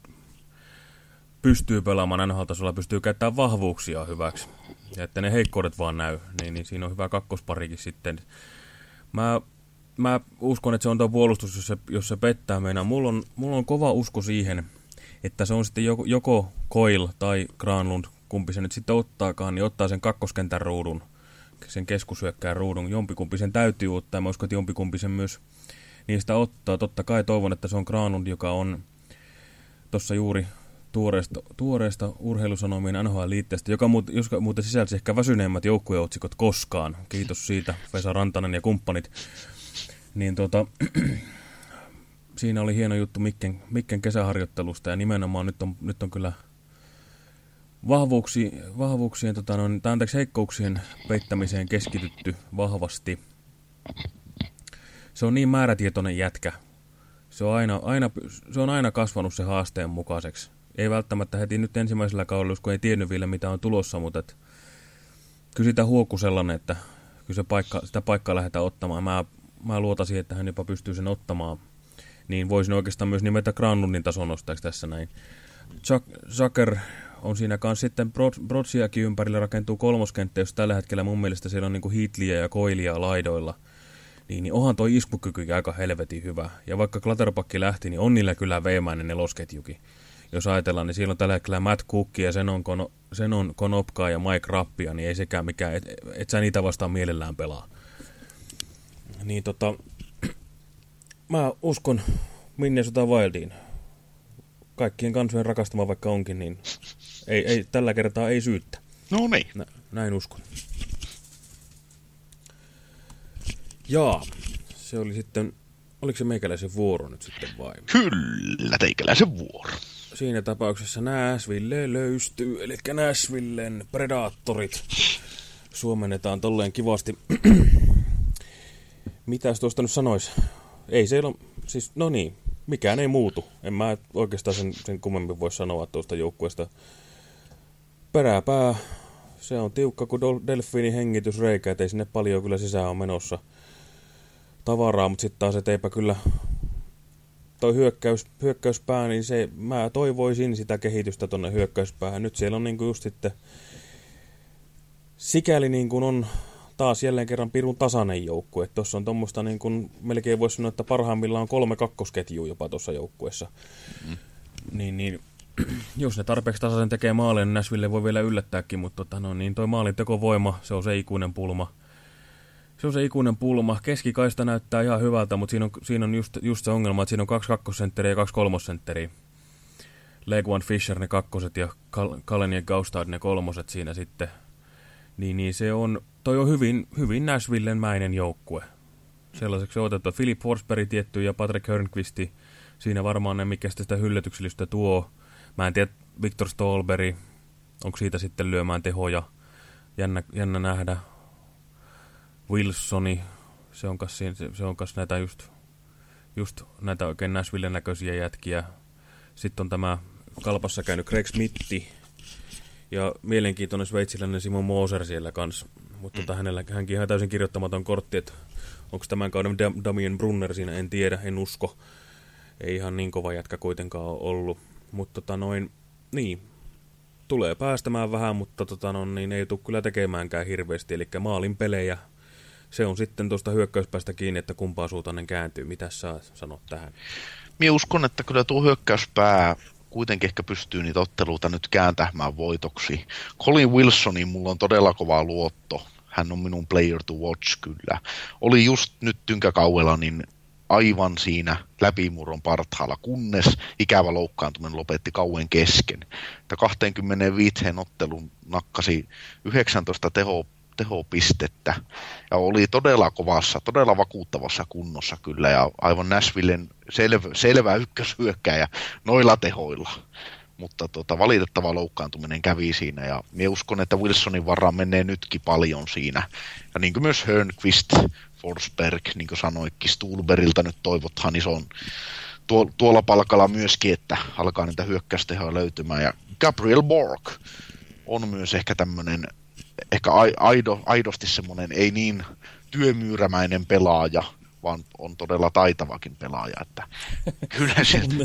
pystyy pelaamaan NHL-tasolla, pystyy käyttämään vahvuuksia hyväksi. Ja että ne heikkoudet vaan näy, niin, niin siinä on hyvä kakkosparikin sitten. Mä, mä uskon, että se on tuo puolustus, jos se, jos se pettää meinaa. Mulla on, mulla on kova usko siihen, että se on sitten joko, joko Coil tai Granlund, kumpi se nyt sitten ottaakaan, niin ottaa sen kakkoskentän ruudun, sen keskusyökkään ruudun. Jompikumpi sen täytyy ottaa, mä uskon, että jompikumpi sen myös niistä ottaa. Totta kai toivon, että se on Granlund, joka on tuossa juuri tuoreesta, tuoreesta urheilusanomien NHL-liitteestä, joka, muut, joka muuten sisälsi ehkä väsyneimmät joukkueotsikot koskaan. Kiitos siitä, Vesa Rantanen ja kumppanit. Niin tota, siinä oli hieno juttu Mikken, Mikken kesäharjoittelusta ja nimenomaan nyt on, nyt on kyllä vahvuuksi, vahvuuksien, tota, no, tai anteeksi, heikkouksien peittämiseen keskitytty vahvasti. Se on niin määrätietoinen jätkä. Se on aina, aina, se on aina kasvanut se haasteen mukaiseksi ei välttämättä heti nyt ensimmäisellä kaudella, kun ei tiennyt vielä mitä on tulossa, mutta et, kyllä sitä huoku sellainen, että kyllä se paikka, sitä paikkaa lähdetään ottamaan. Mä, mä luotan siihen, että hän jopa pystyy sen ottamaan. Niin voisin oikeastaan myös nimetä Granlundin tason nostajaksi tässä näin. Zucker on siinä kanssa sitten Brotsiakin ympärillä rakentuu kolmoskenttä, jos tällä hetkellä mun mielestä siellä on niin Hitliä ja Koilia laidoilla. Niin, niin onhan toi iskukyky aika helvetin hyvä. Ja vaikka Klatterpakki lähti, niin on niillä kyllä veemäinen nelosketjukin jos ajatellaan, niin siellä on tällä hetkellä Matt Cook ja sen on, Kono, sen on Konopkaa ja Mike Rappia, niin ei sekään mikään, et, et sä niitä vastaan mielellään pelaa. Niin tota, mä uskon Minnesota Wildiin. Kaikkien kansojen rakastama vaikka onkin, niin ei, ei, tällä kertaa ei syyttä. No niin. Nä, näin uskon. Jaa, se oli sitten, oliko se meikäläisen vuoro nyt sitten vai? Kyllä, teikäläisen vuoro siinä tapauksessa Nashville löystyy, eli Nashvillen predaattorit suomennetaan tolleen kivasti. Mitäs tuosta nyt sanois? Ei se ole, siis no niin, mikään ei muutu. En mä oikeastaan sen, sen kummemmin voi sanoa tuosta joukkueesta. Peräpää, se on tiukka kuin delfiinin hengitysreikä, ettei sinne paljon kyllä sisään on menossa tavaraa, mutta sitten taas, et eipä kyllä toi hyökkäys, hyökkäyspää, niin se, mä toivoisin sitä kehitystä tonne hyökkäyspäähän. Nyt siellä on niin kuin just sitten, sikäli niin kuin on taas jälleen kerran pirun tasainen joukkue. Tuossa on tuommoista niin kuin, melkein voisi sanoa, että parhaimmillaan on kolme kakkosketjua jopa tuossa joukkueessa. Mm. Niin, niin jos ne tarpeeksi tasaisen tekee maalin, niin Nashville voi vielä yllättääkin, mutta tota, no, niin toi maalintekovoima, se on se ikuinen pulma. Se on se ikuinen pulma. Keskikaista näyttää ihan hyvältä, mutta siinä on, siinä on just, just se ongelma, että siinä on kaksi kakkosentteriä ja kaksi kolmosentteriä. Leguan Fisher ne kakkoset ja Kallen ja Gaustad ne kolmoset siinä sitten. Niin, niin se on, toi on hyvin, hyvin Nashvillen-mäinen joukkue. Sellaiseksi otettu Philip Forsberg tietty ja Patrick Hörnqvisti. Siinä varmaan ne, mikä sitä hyllätyksellistä tuo. Mä en tiedä, Victor Stolberg, onko siitä sitten lyömään tehoja. Jännä, jännä nähdä. Wilsoni, se on kas, se on kas näitä just, just näitä oikein Nashvillen näköisiä jätkiä. Sitten on tämä kalpassa käynyt Craig Smitti ja mielenkiintoinen sveitsiläinen Simon Moser siellä kanssa. Mutta mm. tota, hänellä, hänkin ihan täysin kirjoittamaton kortti, että onko tämän kauden Damien Brunner siinä, en tiedä, en usko. Ei ihan niin kova jätkä kuitenkaan ole ollut. Mutta tota noin, niin, tulee päästämään vähän, mutta tota no, niin ei tule kyllä tekemäänkään hirveästi. Eli maalin pelejä, se on sitten tuosta hyökkäyspäästä kiinni, että kumpaa suuntaan kääntyy. Mitä sä sanot tähän? Minä uskon, että kyllä tuo hyökkäyspää kuitenkin ehkä pystyy niitä otteluita nyt kääntämään voitoksi. Colin Wilsonin mulla on todella kova luotto. Hän on minun player to watch kyllä. Oli just nyt tynkäkauella niin aivan siinä läpimurron parthaalla, kunnes ikävä loukkaantuminen lopetti kauan kesken. Että 25 ottelun nakkasi 19 teho, tehopistettä ja oli todella kovassa, todella vakuuttavassa kunnossa kyllä ja aivan Nashvillen selvä, selvä ykköshyökkäjä noilla tehoilla. Mutta tota, valitettava loukkaantuminen kävi siinä ja minä uskon, että Wilsonin varaan menee nytkin paljon siinä. Ja niin kuin myös Hörnqvist Forsberg, niin kuin sanoikin, Stulberilta nyt toivothan ison tuo, tuolla palkalla myöskin, että alkaa niitä hyökkäystehoja löytymään. Ja Gabriel Borg on myös ehkä tämmöinen, ehkä aido, aidosti semmoinen ei niin työmyyrämäinen pelaaja, vaan on todella taitavakin pelaaja. Että kyllä sieltä...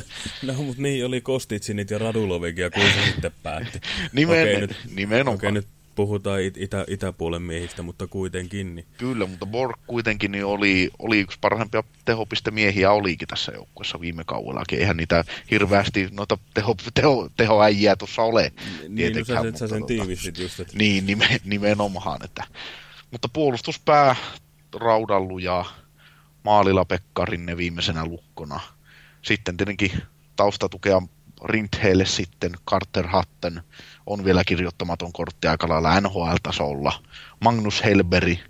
no, mutta niin oli Kostitsinit ja Radulovikin, kun se sitten päätti. Nimen, okei, nyt, nimenomaan. Okei, nyt puhutaan it, itä, itäpuolen miehistä, mutta kuitenkin. Niin. Kyllä, mutta Borg kuitenkin niin oli, oli yksi parhaimpia tehopistemiehiä olikin tässä joukkueessa viime kaudellakin. Eihän niitä hirveästi noita teho, teho, tehoäjiä tuossa ole. Niin, no sä, sä sen tota, tiivistit just. Että... Niin, nime, nimenomaan. Että, mutta puolustuspää raudallu ja maalilla Pekkarinne viimeisenä lukkona. Sitten tietenkin taustatukea Rintheelle sitten Carter Hatten on vielä kirjoittamaton kortti aika lailla NHL-tasolla. Magnus Helberi,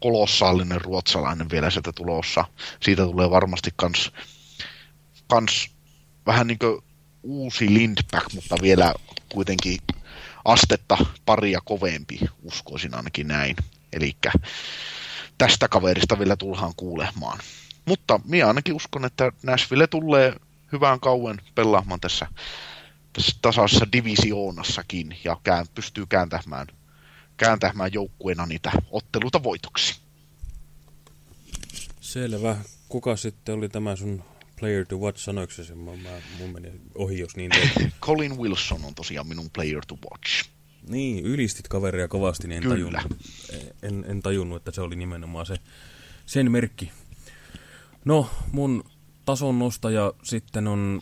kolossaalinen ruotsalainen vielä sieltä tulossa. Siitä tulee varmasti kans, kans vähän niin kuin uusi Lindback, mutta vielä kuitenkin astetta paria kovempi, uskoisin ainakin näin. Eli tästä kaverista vielä tullaan kuulemaan. Mutta minä ainakin uskon, että Nashville tulee hyvään kauan pelaamaan tässä, tässä tasaisessa divisioonassakin ja kään, pystyy kääntämään, kääntämään joukkueena niitä otteluita voitoksi. Selvä. Kuka sitten oli tämä sun player to watch, sanoiko se? Mä, mä, mun meni ohi, jos niin. Colin Wilson on tosiaan minun player to watch. Niin, ylistit kaveria kovasti, niin en, Kyllä. tajunnut, en, en tajunnut, että se oli nimenomaan se, sen merkki. No, mun tason nostaja sitten on,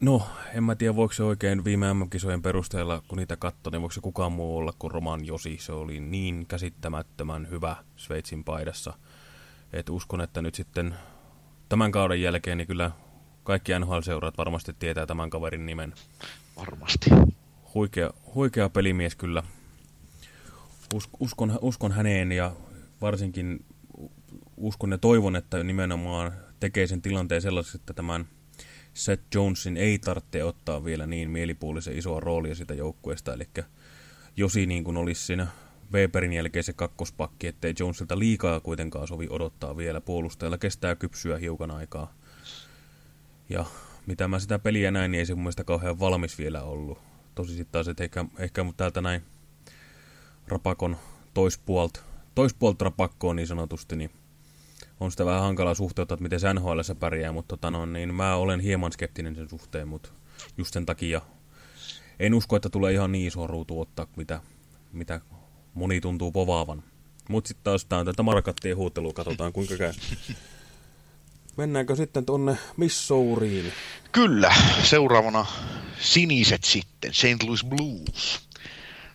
no en mä tiedä voiko se oikein viime MM-kisojen perusteella, kun niitä katsoi, niin voiko se kukaan muu olla kuin Roman Josi. Se oli niin käsittämättömän hyvä Sveitsin paidassa, että uskon, että nyt sitten tämän kauden jälkeen niin kyllä kaikki NHL-seuraat varmasti tietää tämän kaverin nimen. Varmasti. Huikea, huikea pelimies kyllä. Us, uskon, uskon häneen ja varsinkin uskon ja toivon, että nimenomaan tekee sen tilanteen sellaiseksi, että tämän Seth Jonesin ei tarvitse ottaa vielä niin mielipuolisen isoa roolia sitä joukkueesta, eli Josi niin kuin olisi siinä Weberin jälkeen se kakkospakki, ettei Jonesilta liikaa kuitenkaan sovi odottaa vielä puolustajalla, kestää kypsyä hiukan aikaa. Ja mitä mä sitä peliä näin, niin ei se mun mielestä kauhean valmis vielä ollut. Tosi sitten taas, että ehkä, ehkä täältä näin rapakon toispuolta, toispuolta rapakkoon niin sanotusti, niin on sitä vähän hankala suhteuttaa, että miten se NHL se pärjää, mutta tota, no, niin mä olen hieman skeptinen sen suhteen, mutta just sen takia en usko, että tulee ihan niin iso ruutu ottaa, mitä, mitä moni tuntuu povaavan. Mutta sitten taas tämä on tätä markattien huuttelua, katsotaan kuinka käy. Mennäänkö sitten tuonne Missouriin? Kyllä, seuraavana siniset sitten, St. Louis Blues.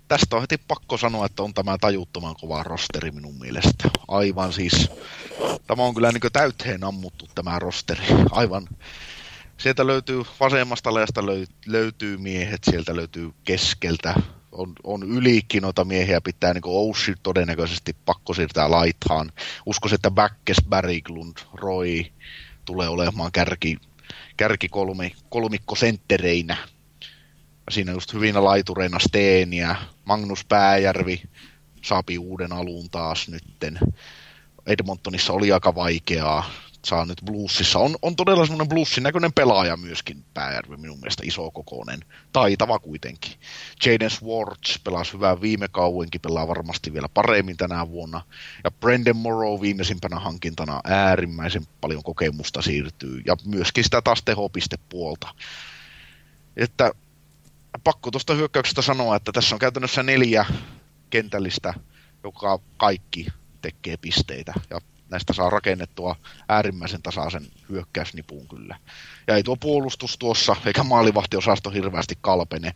Tästä on heti pakko sanoa, että on tämä tajuttoman kova rosteri minun mielestä. Aivan siis, tämä on kyllä niin täyteen ammuttu tämä rosteri. Aivan, sieltä löytyy vasemmasta leasta löytyy miehet, sieltä löytyy keskeltä, on, on ylikin noita miehiä, pitää niin Oshie todennäköisesti pakko siirtää laitaan. Uskoisin, että Backes, Berglund, Roy tulee olemaan kärki, kärki kolmi, kolmikko senttereinä. Siinä just hyvinä laitureina Steeniä, Magnus Pääjärvi saapi uuden alun taas nytten. Edmontonissa oli aika vaikeaa saa nyt bluesissa. On, on todella semmoinen bluesin näköinen pelaaja myöskin Pääjärvi minun mielestä iso kokoinen. Taitava kuitenkin. Jaden Swartz pelasi hyvää viime kauenkin, pelaa varmasti vielä paremmin tänä vuonna. Ja Brendan Morrow viimeisimpänä hankintana äärimmäisen paljon kokemusta siirtyy. Ja myöskin sitä taas tehopistepuolta. Että pakko tuosta hyökkäyksestä sanoa, että tässä on käytännössä neljä kentällistä, joka kaikki tekee pisteitä. Ja näistä saa rakennettua äärimmäisen tasaisen hyökkäysnipuun kyllä. Ja ei tuo puolustus tuossa, eikä maalivahtiosasto hirveästi kalpene.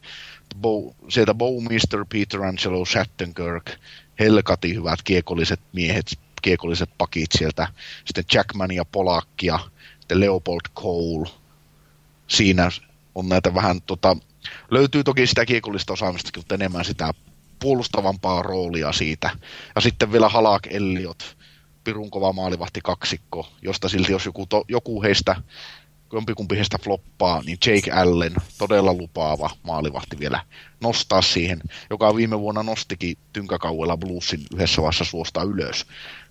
Bo, sieltä Bowmister, Peter Angelo, Shattenkirk, helkati hyvät kiekolliset miehet, kiekolliset pakit sieltä. Sitten Jackman ja Polakkia, sitten Leopold Cole. Siinä on näitä vähän, tota, löytyy toki sitä kiekollista osaamistakin, mutta enemmän sitä puolustavampaa roolia siitä. Ja sitten vielä Halak Elliot, pirun kova maalivahti kaksikko, josta silti jos joku, to, joku heistä, jompikumpi heistä floppaa, niin Jake Allen, todella lupaava maalivahti vielä nostaa siihen, joka viime vuonna nostikin tynkäkauella Bluesin yhdessä vaiheessa suosta ylös,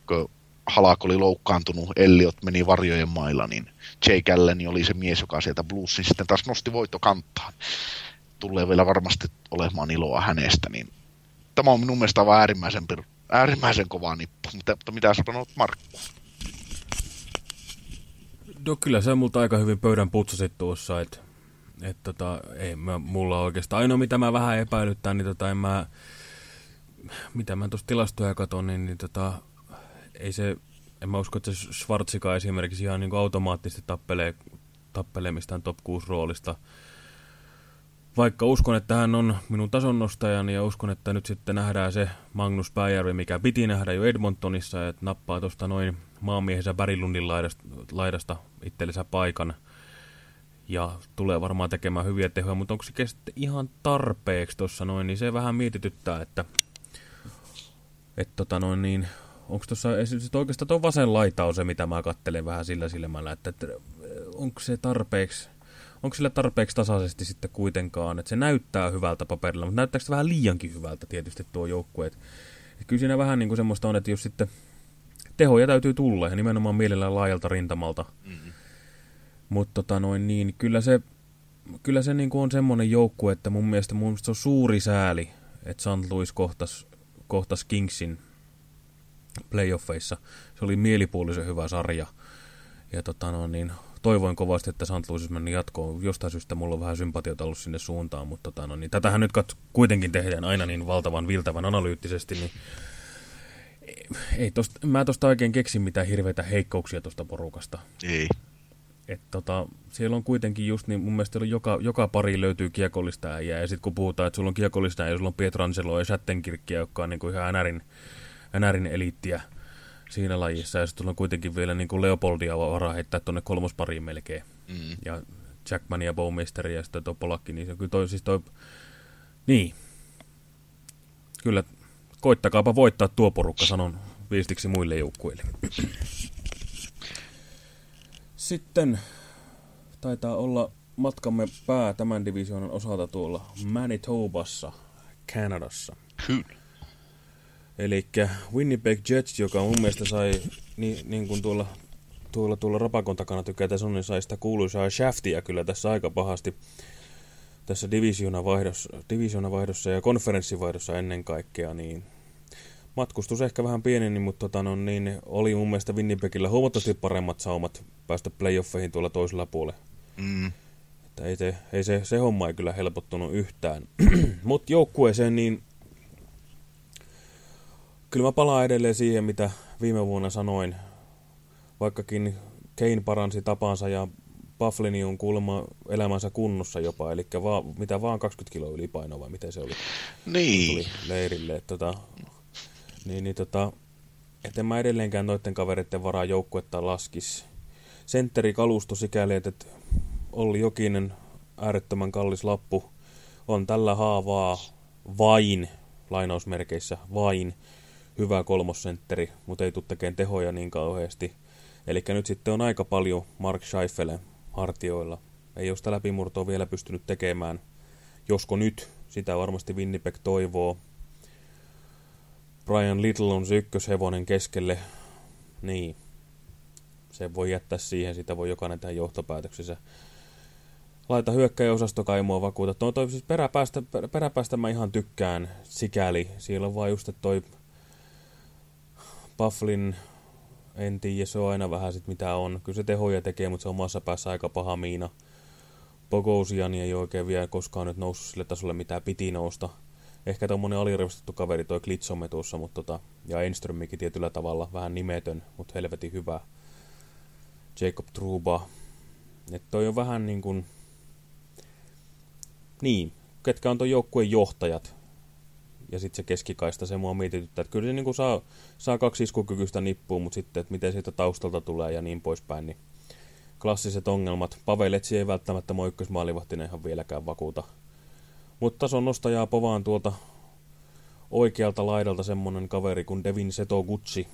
kun Halak oli loukkaantunut, Elliot meni varjojen mailla, niin Jake Allen oli se mies, joka sieltä Bluesin sitten taas nosti voittokantaan. Tulee vielä varmasti olemaan iloa hänestä, niin tämä on minun mielestä aivan äärimmäisen äärimmäisen kova nippu, mutta, mutta mitä sanot Markku? No kyllä se multa aika hyvin pöydän putsasit tuossa, että et tota, ei mä, mulla oikeastaan, ainoa mitä mä vähän epäilyttää, niin tota, en mä, mitä mä tuossa tilastoja katson, niin, niin tota, ei se, en mä usko, että Schwarzika esimerkiksi ihan niin automaattisesti tappelee, tappelee mistään top 6 roolista. Vaikka uskon, että hän on minun tasonnostajani ja uskon, että nyt sitten nähdään se Magnus Pääjärvi, mikä piti nähdä jo Edmontonissa, että nappaa tuosta noin maanmiehensä Bärilundin laidasta, laidasta itsellensä paikan ja tulee varmaan tekemään hyviä tehoja, mutta onko se sitten ihan tarpeeksi tuossa noin, niin se vähän mietityttää, että että tota noin niin, onko tuossa esimerkiksi oikeastaan tuo vasen laita on se, mitä mä kattelen vähän sillä silmällä, että, että onko se tarpeeksi onko sillä tarpeeksi tasaisesti sitten kuitenkaan, että se näyttää hyvältä paperilla, mutta näyttääkö se vähän liiankin hyvältä tietysti tuo joukkue. Että, kyllä siinä vähän niin kuin semmoista on, että jos sitten tehoja täytyy tulla ja nimenomaan mielellään laajalta rintamalta. Mm-hmm. Mutta tota noin niin, kyllä se, kyllä se niin kuin on semmoinen joukkue, että mun mielestä, mun mielestä se on suuri sääli, että St. Louis kohtas, kohtas Kingsin playoffeissa. Se oli mielipuolisen hyvä sarja. Ja tota no, niin, toivoin kovasti, että St. Louis meni jatkoon. Jostain syystä mulla on vähän sympatiota ollut sinne suuntaan, mutta tota, no, niin tätähän nyt kat kuitenkin tehdään aina niin valtavan viltävän analyyttisesti, niin ei tosta, mä tosta oikein keksin mitään hirveitä heikkouksia tuosta porukasta. Ei. Et tota, siellä on kuitenkin just niin, mun mielestä joka, joka pari löytyy kiekollista äijää, ja sitten kun puhutaan, että sulla on kiekollista äijää, sulla on Pietrangelo ja Schattenkirkkiä, jotka on niin kuin ihan NRin, NRin eliittiä, siinä lajissa. Ja sitten on kuitenkin vielä niin kuin Leopoldia varaa heittää tuonne kolmospariin melkein. Mm. Ja Jackman ja Bowmeister ja sitten tuo Polakki, niin se kyllä toi, siis toi... Niin. Kyllä, koittakaapa voittaa tuo porukka, sanon viistiksi muille joukkueille. Sitten taitaa olla matkamme pää tämän divisioonan osalta tuolla Manitobassa, Kanadassa. Kyllä. Eli Winnipeg Jets, joka mun mielestä sai, niin, niin kuin tuolla, tuolla, tuolla rapakon takana tykätä sun, niin sai sitä kuuluisaa shaftia kyllä tässä aika pahasti tässä divisioonavaihdossa, divisioonavaihdossa ja konferenssivaihdossa ennen kaikkea, niin matkustus ehkä vähän pieneni, mutta tota, no, niin, oli mun mielestä Winnipegillä huomattavasti paremmat saumat päästä playoffeihin tuolla toisella puolella. Mm. Että ei, se, ei se, se homma ei kyllä helpottunut yhtään. mutta joukkueeseen niin kyllä mä palaan edelleen siihen, mitä viime vuonna sanoin. Vaikkakin Kane paransi tapansa ja Bufflini on kuulemma elämänsä kunnossa jopa, eli va, mitä vaan 20 kiloa ylipainoa vai miten se oli? Niin. Tuli leirille. Tota, niin, niin tota, että en mä edelleenkään noiden kavereiden varaa joukkuetta laskis. Sentteri kalusto sikäli, että oli Jokinen äärettömän kallis lappu on tällä haavaa vain, lainausmerkeissä vain, hyvä kolmosentteri, mutta ei tule tekemään tehoja niin kauheasti. Eli nyt sitten on aika paljon Mark Scheifele hartioilla. Ei ole sitä läpimurtoa vielä pystynyt tekemään. Josko nyt, sitä varmasti Winnipeg toivoo. Brian Little on se ykköshevonen keskelle. Niin. Se voi jättää siihen, sitä voi jokainen tähän johtopäätöksensä. Laita hyökkäjäosasto kaimoa vakuuta. No toi siis peräpäästä, peräpäästä mä ihan tykkään sikäli. Siellä on vaan just, että toi Bufflin, en tiedä, se on aina vähän sit mitä on. Kyllä se tehoja tekee, mutta se on omassa päässä aika paha miina. Bogosiani ei oikein vielä koskaan nyt noussut sille tasolle, mitä piti nousta. Ehkä tommonen alirvastettu kaveri toi Klitsomme tuossa, mutta tota, ja Enströmikin tietyllä tavalla, vähän nimetön, mutta helvetin hyvä. Jacob Truba. Että toi on vähän niin kuin... Niin, ketkä on ton joukkueen johtajat ja sitten se keskikaista, se mua mietityttää. Että kyllä se niin saa, saa kaksi iskukykyistä nippua, mutta sitten, että miten siitä taustalta tulee ja niin poispäin, niin klassiset ongelmat. Paveletsi ei välttämättä mua ykkösmaalivahtina ihan vieläkään vakuuta. Mutta tason nostajaa povaan tuolta oikealta laidalta semmonen kaveri kuin Devin Setoguchi,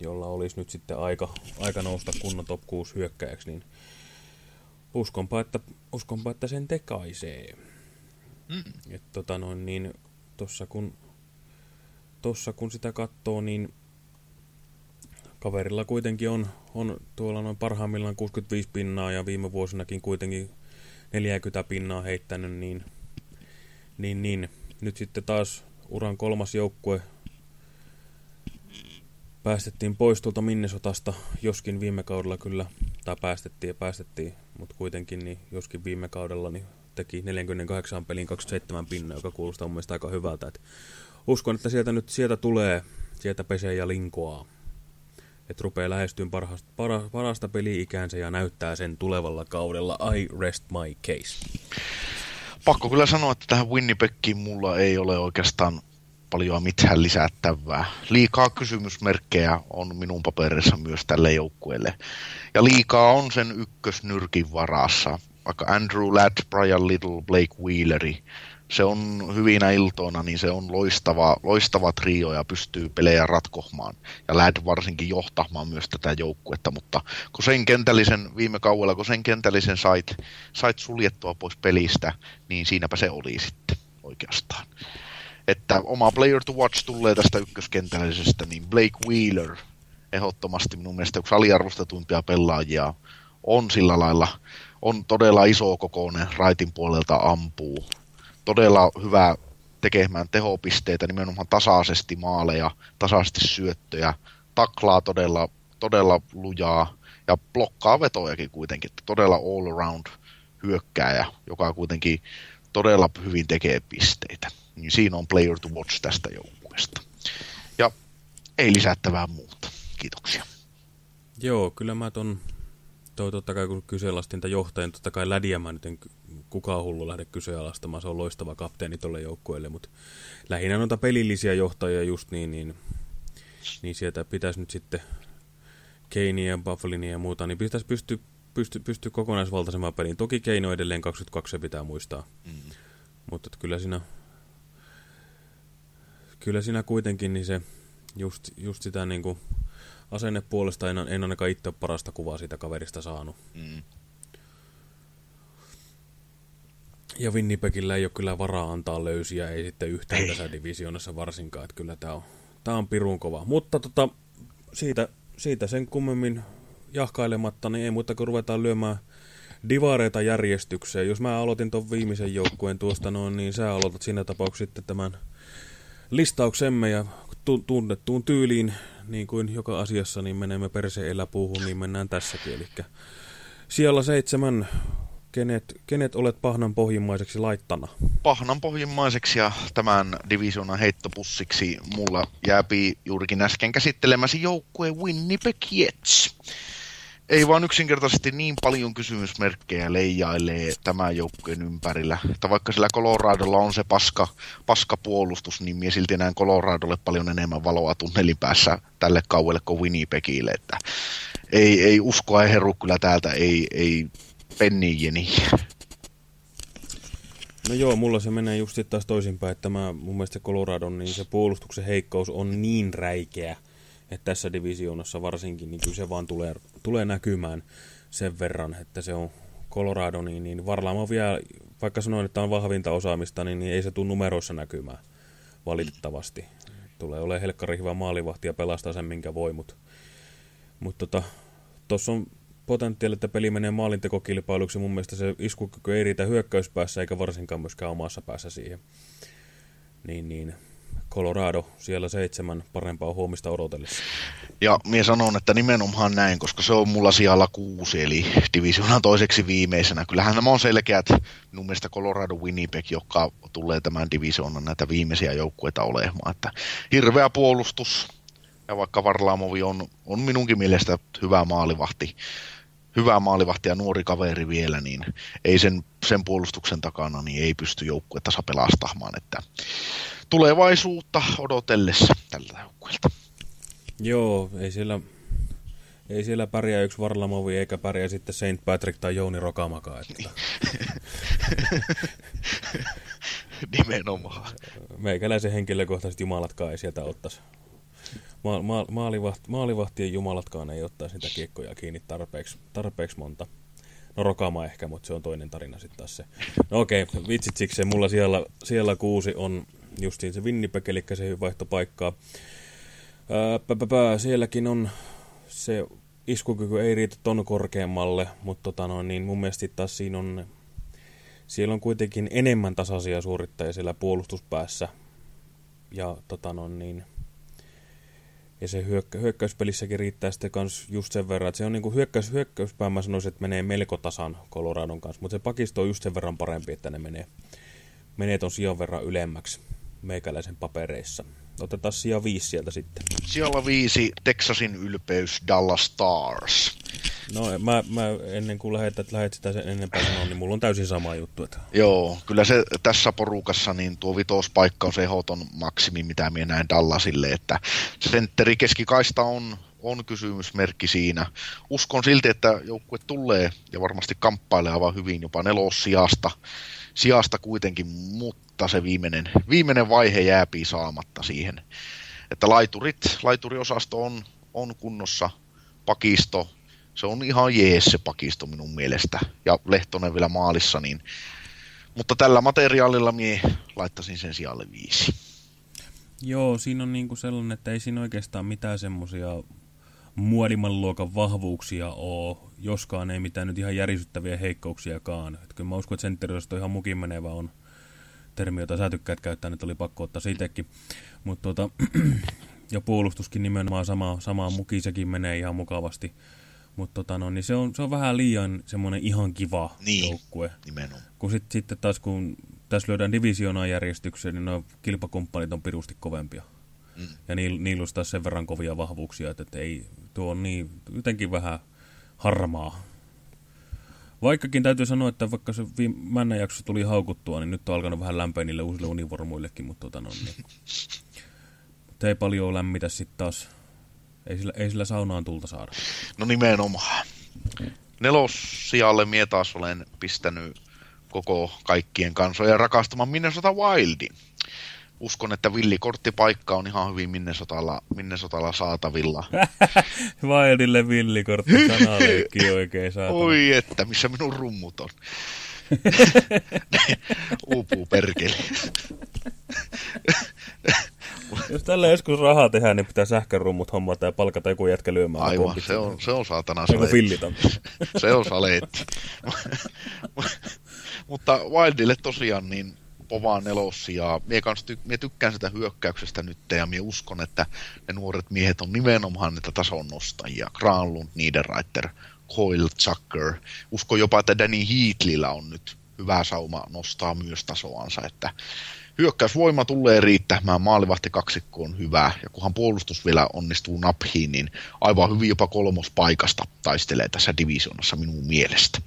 jolla olisi nyt sitten aika, aika nousta kunnon top 6 hyökkäjäksi, niin uskonpa, että, uskonpa, että sen tekaisee. Mm. Et tota noin, niin tossa kun, tossa kun sitä katsoo, niin kaverilla kuitenkin on, on tuolla noin parhaimmillaan 65 pinnaa ja viime vuosinakin kuitenkin 40 pinnaa heittänyt, niin, niin, niin. Nyt sitten taas uran kolmas joukkue päästettiin pois tuolta Minnesotasta, joskin viime kaudella kyllä, tai päästettiin ja päästettiin, mutta kuitenkin niin joskin viime kaudella niin teki 48 pelin 27 pinna, joka kuulostaa mun mielestä aika hyvältä. Et uskon, että sieltä nyt sieltä tulee, sieltä pesee ja linkoaa. Että rupeaa lähestyyn parhaasta, para, parasta peli-ikäänsä ja näyttää sen tulevalla kaudella. I rest my case. Pakko kyllä sanoa, että tähän Winnipegiin mulla ei ole oikeastaan paljon mitään lisättävää. Liikaa kysymysmerkkejä on minun paperissa myös tälle joukkueelle. Ja liikaa on sen ykkösnyrkin varassa vaikka Andrew Ladd, Brian Little, Blake Wheeleri, se on hyvinä iltoina, niin se on loistava, loistava trio ja pystyy pelejä ratkohmaan. Ja Ladd varsinkin johtamaan myös tätä joukkuetta, mutta kun sen kentällisen viime kaudella, kun sen kentällisen sait, sait suljettua pois pelistä, niin siinäpä se oli sitten oikeastaan. Että oma player to watch tulee tästä ykköskentällisestä, niin Blake Wheeler ehdottomasti minun mielestä yksi aliarvostetuimpia pelaajia on sillä lailla on todella iso kokoinen, raitin puolelta ampuu. Todella hyvä tekemään tehopisteitä, nimenomaan tasaisesti maaleja, tasaisesti syöttöjä, taklaa todella, todella lujaa ja blokkaa vetojakin kuitenkin. Todella all around hyökkääjä, joka kuitenkin todella hyvin tekee pisteitä. Niin siinä on player to watch tästä joukkueesta. Ja ei lisättävää muuta. Kiitoksia. Joo, kyllä mä ton toi totta kai kun kyseenalaistin tämän johtajan, totta kai lädiä mä nyt en kukaan hullu lähde kyseenalaistamaan, se on loistava kapteeni tuolle joukkueelle, mutta lähinnä noita pelillisiä johtajia just niin, niin, niin sieltä pitäisi nyt sitten Keinia, Buffalinia ja muuta, niin pitäisi pysty, pysty, pysty kokonaisvaltaisemman peliin. Toki Keino edelleen 22 se pitää muistaa, mm. mutta kyllä siinä, kyllä siinä kuitenkin niin se just, just sitä niin kuin asennepuolesta en, en ainakaan itse parasta kuvaa siitä kaverista saanut. Mm. Ja Winnipegillä ei ole kyllä varaa antaa löysiä, ei sitten yhtään ei. tässä divisioonassa varsinkaan, että kyllä tämä on, tää on pirun kova. Mutta tota, siitä, siitä sen kummemmin jahkailematta, niin ei muuta kuin ruvetaan lyömään divareita järjestykseen. Jos mä aloitin tuon viimeisen joukkueen tuosta noin, niin sä aloitat siinä tapauksessa sitten tämän listauksemme ja tunnettuun tyyliin, niin kuin joka asiassa, niin menemme perseen eläpuuhun, niin mennään tässäkin. Eli siellä seitsemän, kenet, kenet olet pahnan pohjimmaiseksi laittana? Pahnan pohjimmaiseksi ja tämän divisionan heittopussiksi mulla jääpi juurikin äsken käsittelemäsi joukkue Winnipeg Jets ei vaan yksinkertaisesti niin paljon kysymysmerkkejä leijailee tämän joukkueen ympärillä. Että vaikka sillä Coloradolla on se paska, paska puolustus, niin minä silti näen Coloradolle paljon enemmän valoa tunnelin päässä tälle kauelle kuin Winnipegille. Että ei, ei uskoa heru kyllä täältä, ei, ei penniijeni. No joo, mulla se menee just taas toisinpäin, että mä, mun mielestä Coloradon, niin se puolustuksen heikkous on niin räikeä, että tässä divisioonassa varsinkin, niin kyllä se vaan tulee, tulee näkymään sen verran, että se on Colorado, niin, niin Varlaamo vielä, vaikka sanoin, että on vahvinta osaamista, niin, niin ei se tule numeroissa näkymään valitettavasti. Tulee olemaan helkkari hyvä maalivahti ja pelastaa sen, minkä voi, mutta mut tota, tuossa on potentiaali, että peli menee maalintekokilpailuksi. Mun mielestä se iskukyky ei riitä hyökkäyspäässä eikä varsinkaan myöskään omassa päässä siihen. Niin, niin Colorado siellä seitsemän parempaa huomista odotellessa. Ja minä sanon, että nimenomaan näin, koska se on mulla sijalla kuusi, eli divisionan toiseksi viimeisenä. Kyllähän nämä on selkeät, minun mielestä Colorado Winnipeg, joka tulee tämän divisioonan näitä viimeisiä joukkueita olemaan. Että hirveä puolustus, ja vaikka Varlaamovi on, on minunkin mielestä hyvä maalivahti, hyvä maalivahti ja nuori kaveri vielä, niin ei sen, sen puolustuksen takana niin ei pysty joukkuetta pelastamaan. Että tulevaisuutta odotellessa tältä joukkueelta. Joo, ei siellä, ei siellä pärjää yksi Varlamovi eikä pärjää sitten Saint Patrick tai Jouni Rokamakaan. Että... Nimenomaan. Meikäläisen henkilökohtaiset jumalatkaan ei sieltä ottaisi. Ma ma maalivaht maalivahtien jumalatkaan ei ottaisi niitä kiekkoja kiinni tarpeeksi, tarpeeksi monta. No Rokama ehkä, mutta se on toinen tarina sitten taas se. No okei, okay, vitsit siksi mulla siellä, siellä kuusi on justiin se Winnipeg, eli se vaihtopaikkaa. Ää, sielläkin on se iskukyky ei riitä ton korkeammalle, mutta tota no, niin mun mielestä taas siinä on, siellä on kuitenkin enemmän tasaisia suorittajia siellä puolustuspäässä. Ja tota no, niin, ja se hyökkä, hyökkäyspelissäkin riittää sitten kans just sen verran, että se on niinku hyökkäys, hyökkäyspää, mä sanoisin, että menee melko tasan Coloradon kanssa, mutta se pakisto on just sen verran parempi, että ne menee, menee ton sijan verran ylemmäksi meikäläisen papereissa. Otetaan sija viisi sieltä sitten. Sijalla viisi, Texasin ylpeys, Dallas Stars. No mä, mä ennen kuin lähet, että lähet sitä sen enempää sanoa, niin mulla on täysin sama juttu. Että... Joo, kyllä se tässä porukassa, niin tuo vitospaikka on se ehdoton maksimi, mitä minä näen Dallasille, että sentteri keskikaista on, on kysymysmerkki siinä. Uskon silti, että joukkue tulee ja varmasti kamppailee aivan hyvin jopa nelossijasta sijasta kuitenkin, mutta se viimeinen, viimeinen vaihe jääpi saamatta siihen. Että laiturit, laituriosasto on, on kunnossa, pakisto, se on ihan jees se pakisto minun mielestä, ja Lehtonen vielä maalissa, niin, mutta tällä materiaalilla mie laittaisin sen sijalle viisi. Joo, siinä on niinku sellainen, että ei siinä oikeastaan mitään semmoisia muodimman luokan vahvuuksia ole, joskaan ei mitään nyt ihan järisyttäviä heikkouksiakaan. Et kyllä mä uskon, että sentteriosasto ihan mukin menevä on termi, jota sä tykkäät käyttää, että oli pakko ottaa siitäkin. Mutta tota, ja puolustuskin nimenomaan sama, samaa muki, sekin menee ihan mukavasti. Mutta tota, no, niin se, on, se on vähän liian semmoinen ihan kiva niin, joukkue. nimenomaan. Kun sit, sitten taas kun tässä lyödään divisioonaan järjestykseen, niin nuo kilpakumppanit on pirusti kovempia. Mm. Ja niillä niil on taas sen verran kovia vahvuuksia, että, että ei, tuo on niin jotenkin vähän harmaa. Vaikkakin täytyy sanoa, että vaikka se männä jakso tuli haukuttua, niin nyt on alkanut vähän lämpeä niille uusille univormuillekin, mutta tota no, niin. Mutta ei paljon lämmitä sitten taas. Ei sillä, ei sillä saunaan tulta saada. No nimenomaan. Nelossijalle mie taas olen pistänyt koko kaikkien kansojen rakastaman Minnesota Wildin uskon, että villikorttipaikka on ihan hyvin Minnesotalla, Minnesotalla saatavilla. Wildille villikortti, sanaleikki oikein saatavilla. Oi että, missä minun rummut on. Uupuu perkeli. Jos tällä joskus rahaa tehdään, niin pitää sähkörummut hommata ja palkata joku jätkä lyömään. Aivan, se on, se on saatana saleetti. se on saleetti. Mutta Wildille tosiaan, niin povaa nelossa ja mie, kans ty- mie tykkään sitä hyökkäyksestä nyt ja mie uskon, että ne nuoret miehet on nimenomaan niitä tason nostajia. Granlund, Niederreiter, Coil, Zucker. Uskon jopa, että Danny Heatlillä on nyt hyvä sauma nostaa myös tasoansa, että hyökkäysvoima tulee riittämään, maalivahti kaksikko on hyvä, ja kunhan puolustus vielä onnistuu naphiin, niin aivan hyvin jopa kolmospaikasta taistelee tässä divisionassa minun mielestä.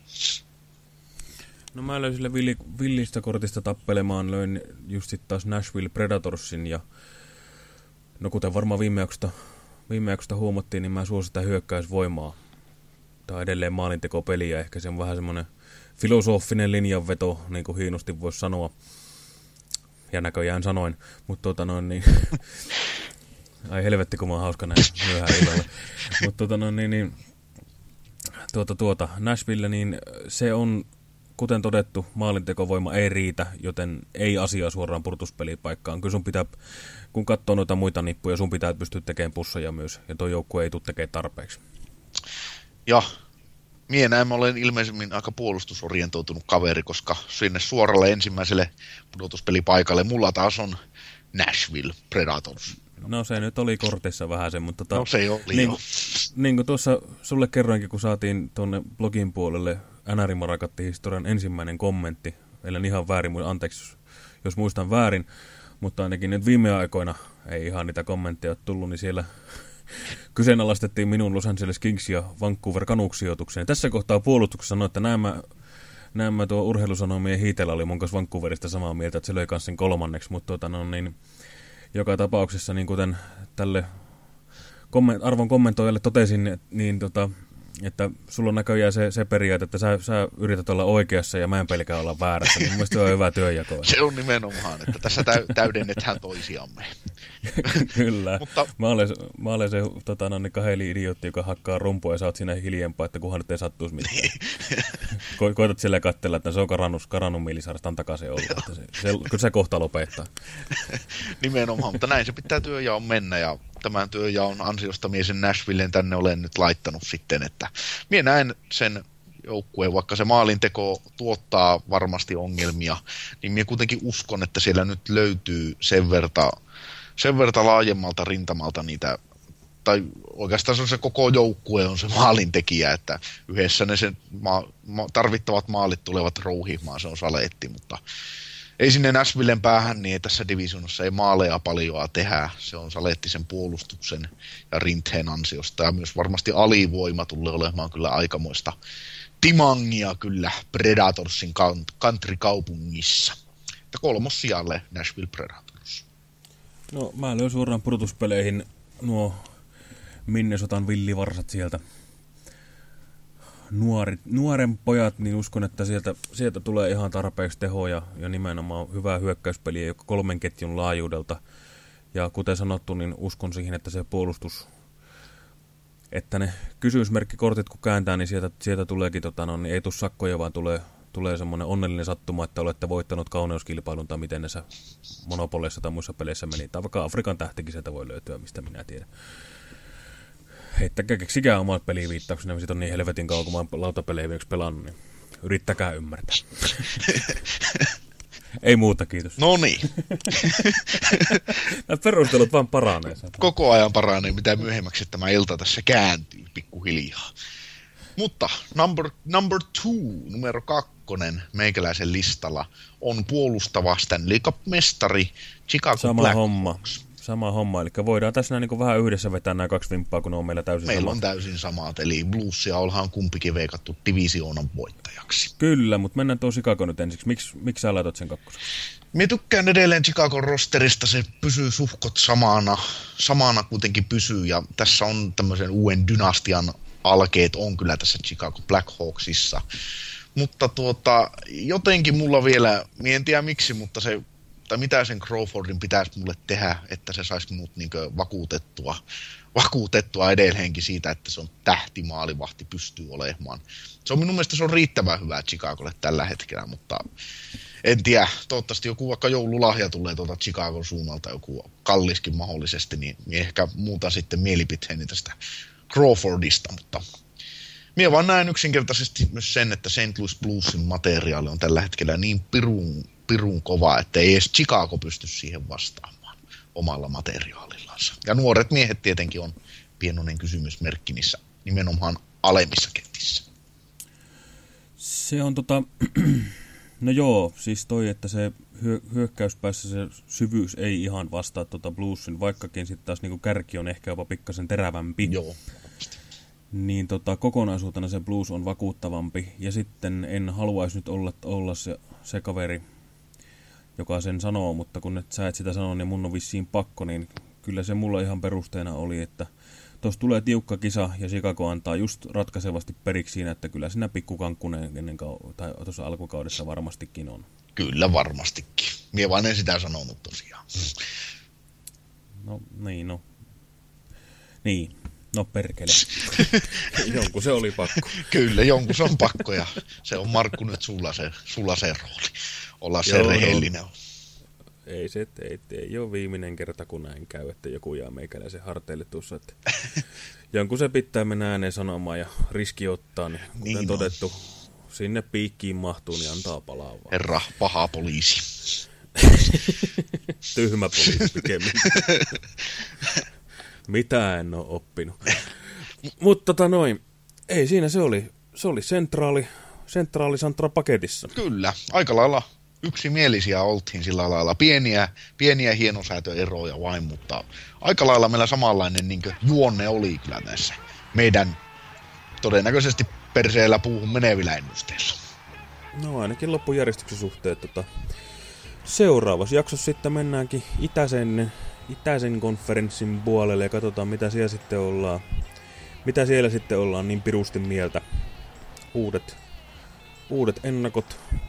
No mä löin sille villi, villistä kortista tappelemaan, löin just sit taas Nashville Predatorsin ja no kuten varmaan viime jaksosta, viime jaksosta huomattiin, niin mä suositan hyökkäysvoimaa. Tää on edelleen maalintekopeliä, ehkä se on vähän semmonen filosofinen linjanveto, niin kuin hiinosti voisi sanoa. Ja näköjään sanoin, mutta tota noin niin... Ai helvetti, kun mä oon hauska näin myöhään illalla. Mutta tota noin niin, niin tuota, tuota, Nashville, niin se on kuten todettu, maalintekovoima ei riitä, joten ei asiaa suoraan purtuspelipaikkaan. Kyllä sun pitää, kun katsoo noita muita nippuja, sun pitää pystyä tekemään pussoja myös, ja tuo joukkue ei tule tekemään tarpeeksi. Ja mie näin olen ilmeisemmin aika puolustusorientoitunut kaveri, koska sinne suoralle ensimmäiselle pudotuspelipaikalle mulla taas on Nashville Predators. No se nyt oli kortissa vähän se, mutta... Tota, no se oli niin, jo. Niin kuin tuossa sulle kerroinkin, kun saatiin tuonne blogin puolelle NR Marakatti historian ensimmäinen kommentti, eli ihan väärin, anteeksi jos, muistan väärin, mutta ainakin nyt viime aikoina ei ihan niitä kommentteja ole tullut, niin siellä kyseenalaistettiin minun Los Angeles Kings ja Vancouver Canucks. Tässä kohtaa puolustuksessa sanoi, että nämä näin mä tuo urheilusanomien hiitellä oli mun kanssa Vancouverista samaa mieltä, että se löi kanssa sen kolmanneksi, mutta tuota, no, niin, joka tapauksessa, niin kuten tälle komment arvon kommentoijalle totesin, niin tota, että sulla on näköjään se, se periaate, että sä, sä yrität olla oikeassa ja mä en pelkää olla väärässä. Niin mun se on hyvä työjako. Se on nimenomaan, että tässä täy täydennetään toisiamme. Kyllä. Mutta... Mä olen, mä olen se tota, no, niin kaheli idiootti, joka hakkaa rumpua ja sä oot siinä hiljempaa, että kunhan nyt ei sattuisi mitään. Niin. Ko koitat siellä katsella, että se on karannut, karannut antakaa se olla. Että se, se, kyllä se kohta lopettaa. nimenomaan, mutta näin se pitää työjaon mennä ja tämän työjaon ansiosta mie sen Nashvillen tänne olen nyt laittanut sitten, että mie näen sen joukkueen, vaikka se maalinteko tuottaa varmasti ongelmia, niin minä kuitenkin uskon, että siellä nyt löytyy sen verta, sen verta laajemmalta rintamalta niitä tai oikeastaan se, on se koko joukkue on se maalintekijä, että yhdessä ne sen ma, ma, tarvittavat maalit tulevat rouhimaan, se on saleetti, mutta ei sinne Nashvillen päähän, niin tässä divisionassa ei maaleja paljoa tehdä. Se on Salettisen puolustuksen ja Rinteen ansiosta. Ja myös varmasti alivoima tulee olemaan kyllä aikamoista timangia kyllä Predatorsin country-kaupungissa. Ja kolmos sijalle Nashville Predators. No mä löin suoraan pudotuspeleihin nuo Minnesotan villivarsat sieltä nuori, nuoren pojat, niin uskon, että sieltä, sieltä tulee ihan tarpeeksi tehoja ja nimenomaan hyvää hyökkäyspeliä joka kolmen ketjun laajuudelta. Ja kuten sanottu, niin uskon siihen, että se puolustus, että ne kysymysmerkkikortit kun kääntää, niin sieltä, sieltä tuleekin, tota, no, niin ei tule sakkoja, vaan tulee, tulee semmoinen onnellinen sattuma, että olette voittanut kauneuskilpailun tai miten se monopoleissa tai muissa peleissä meni. Tai vaikka Afrikan tähtikin sieltä voi löytyä, mistä minä tiedän heittäkää, keksikää omat peliviittauksenne, siitä on niin helvetin kauan, kun mä oon lautapelejä vielä pelannut, niin yrittäkää ymmärtää. Ei muuta, kiitos. No niin. Nämä perustelut vaan paranee. Koko ajan paranee, mitä myöhemmäksi tämä ilta tässä kääntyy pikkuhiljaa. Mutta number, number two, numero kakkonen meikäläisen listalla on puolustava Stanley Cup-mestari Chicago Sama Black homma sama homma. Eli voidaan tässä niin vähän yhdessä vetää nämä kaksi vimppaa, kun ne on meillä täysin Meillä samat. on täysin samat, eli Bluesia ollaan kumpikin veikattu divisioonan voittajaksi. Kyllä, mutta mennään tuo Chicago nyt ensiksi. Miks, miksi sä laitat sen kakkosen? Minä tykkään edelleen Chicago rosterista, se pysyy suhkot samana, samana kuitenkin pysyy, ja tässä on tämmöisen uuden dynastian alkeet on kyllä tässä Chicago Blackhawksissa. Mutta tuota, jotenkin mulla vielä, en tiedä miksi, mutta se tai mitä sen Crawfordin pitäisi mulle tehdä, että se saisi minut niin vakuutettua, vakuutettua edelleenkin siitä, että se on tähtimaalivahti pystyy olemaan. Se on minun mielestä se on riittävän hyvä Chicagolle tällä hetkellä, mutta en tiedä, toivottavasti joku vaikka joululahja tulee tuolta Chicagon suunnalta, joku kalliskin mahdollisesti, niin ehkä muuta sitten mielipiteeni tästä Crawfordista, mutta Mie vaan näen yksinkertaisesti myös sen, että St. Louis Bluesin materiaali on tällä hetkellä niin pirun pirun kova, että ei edes Chicago pysty siihen vastaamaan omalla materiaalillansa. Ja nuoret miehet tietenkin on pienoinen kysymysmerkki niissä nimenomaan alemmissa kentissä. Se on tota, no joo, siis toi, että se hyö, hyökkäyspäässä se syvyys ei ihan vastaa tota bluesin, vaikkakin sitten taas niinku kärki on ehkä jopa pikkasen terävämpi. Joo. Niin tota, kokonaisuutena se blues on vakuuttavampi. Ja sitten en haluaisi nyt olla, olla se, se kaveri, joka sen sanoo, mutta kun et, sä et sitä sano, niin mun on vissiin pakko, niin kyllä se mulla ihan perusteena oli, että tuossa tulee tiukka kisa ja Chicago antaa just ratkaisevasti periksi siinä, että kyllä siinä pikkukankkunen ennen tai tuossa alkukaudessa varmastikin on. Kyllä varmastikin. Mie vain en sitä sanonut tosiaan. No niin, no. Niin, no perkele. jonkun se oli pakko. Kyllä, jonkun se on pakko ja se on Markku nyt sulla se, sulla se rooli. Olla se rehellinen. No ei se, ei, ei ole viimeinen kerta, kun näin käy, että joku jää meikäläisen harteille tuossa. Että jonkun se pitää mennä ääneen sanomaan ja riski ottaa, niin kuten niin todettu, on. sinne piikkiin mahtuu, niin antaa palaa vaan. Herra, paha poliisi. Tyhmä poliisi pikemmin. Mitä en ole oppinut. Mutta tota noin, ei siinä se oli, se oli sentraali, sentraali Santra paketissa. Kyllä, aika lailla yksimielisiä oltiin sillä lailla. Pieniä, pieniä hienosäätöeroja vain, mutta aika lailla meillä samanlainen niin juonne oli kyllä tässä meidän todennäköisesti perseellä puuhun menevillä ennusteilla. No ainakin loppujärjestyksen suhteen. Tota, seuraavassa jaksossa sitten mennäänkin itäisen, itäisen konferenssin puolelle ja katsotaan mitä siellä sitten ollaan. Mitä siellä sitten ollaan niin pirusti mieltä. Uudet uudet ennakot,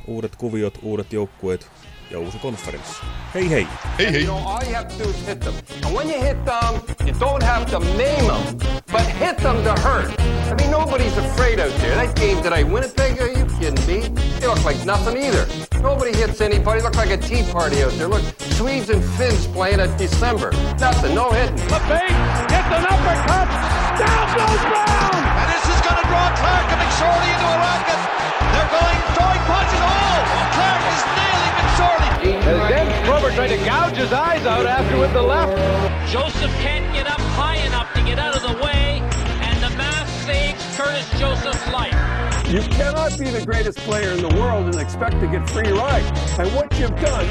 uudet kuviot, uudet joukkueet ja uusi konferenssi. Hei hei! Hei hei! You know, you have to hit them. And when you hit them, you don't have to maim them, but hit them to hurt. I mean, nobody's afraid out there. That game today, Winnipeg, are you kidding me? They look like nothing either. Nobody hits anybody. Look like a tea party out there. Look, Swedes and Finns playing at December. Nothing, no hitting. LeBate gets an uppercut. Down goes Brown! And this is going to draw Clark and McSorley into a racket. They're going, throwing punches. Oh, Clark is nailing McSorley. And then Probert trying to gouge his eyes out after with the left. Joseph can't get up high enough to get out of the way, and the mass saves Curtis Joseph's life. You cannot be the greatest player in the world and expect to get free ride. And what you've done,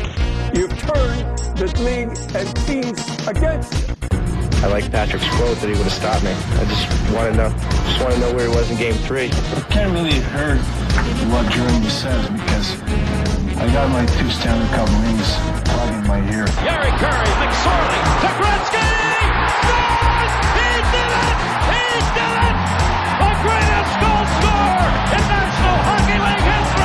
you've turned the league and teams against you. I like Patrick's quote that he would have stopped me. I just want to know, just want to know where he was in Game Three. I can't really hear what Jeremy says because I got my two Stanley Cup rings plugged in my ear. Gary Curry, McSorley, Gretzky, scores! He did it! He did it! The greatest goal scorer in National Hockey League history!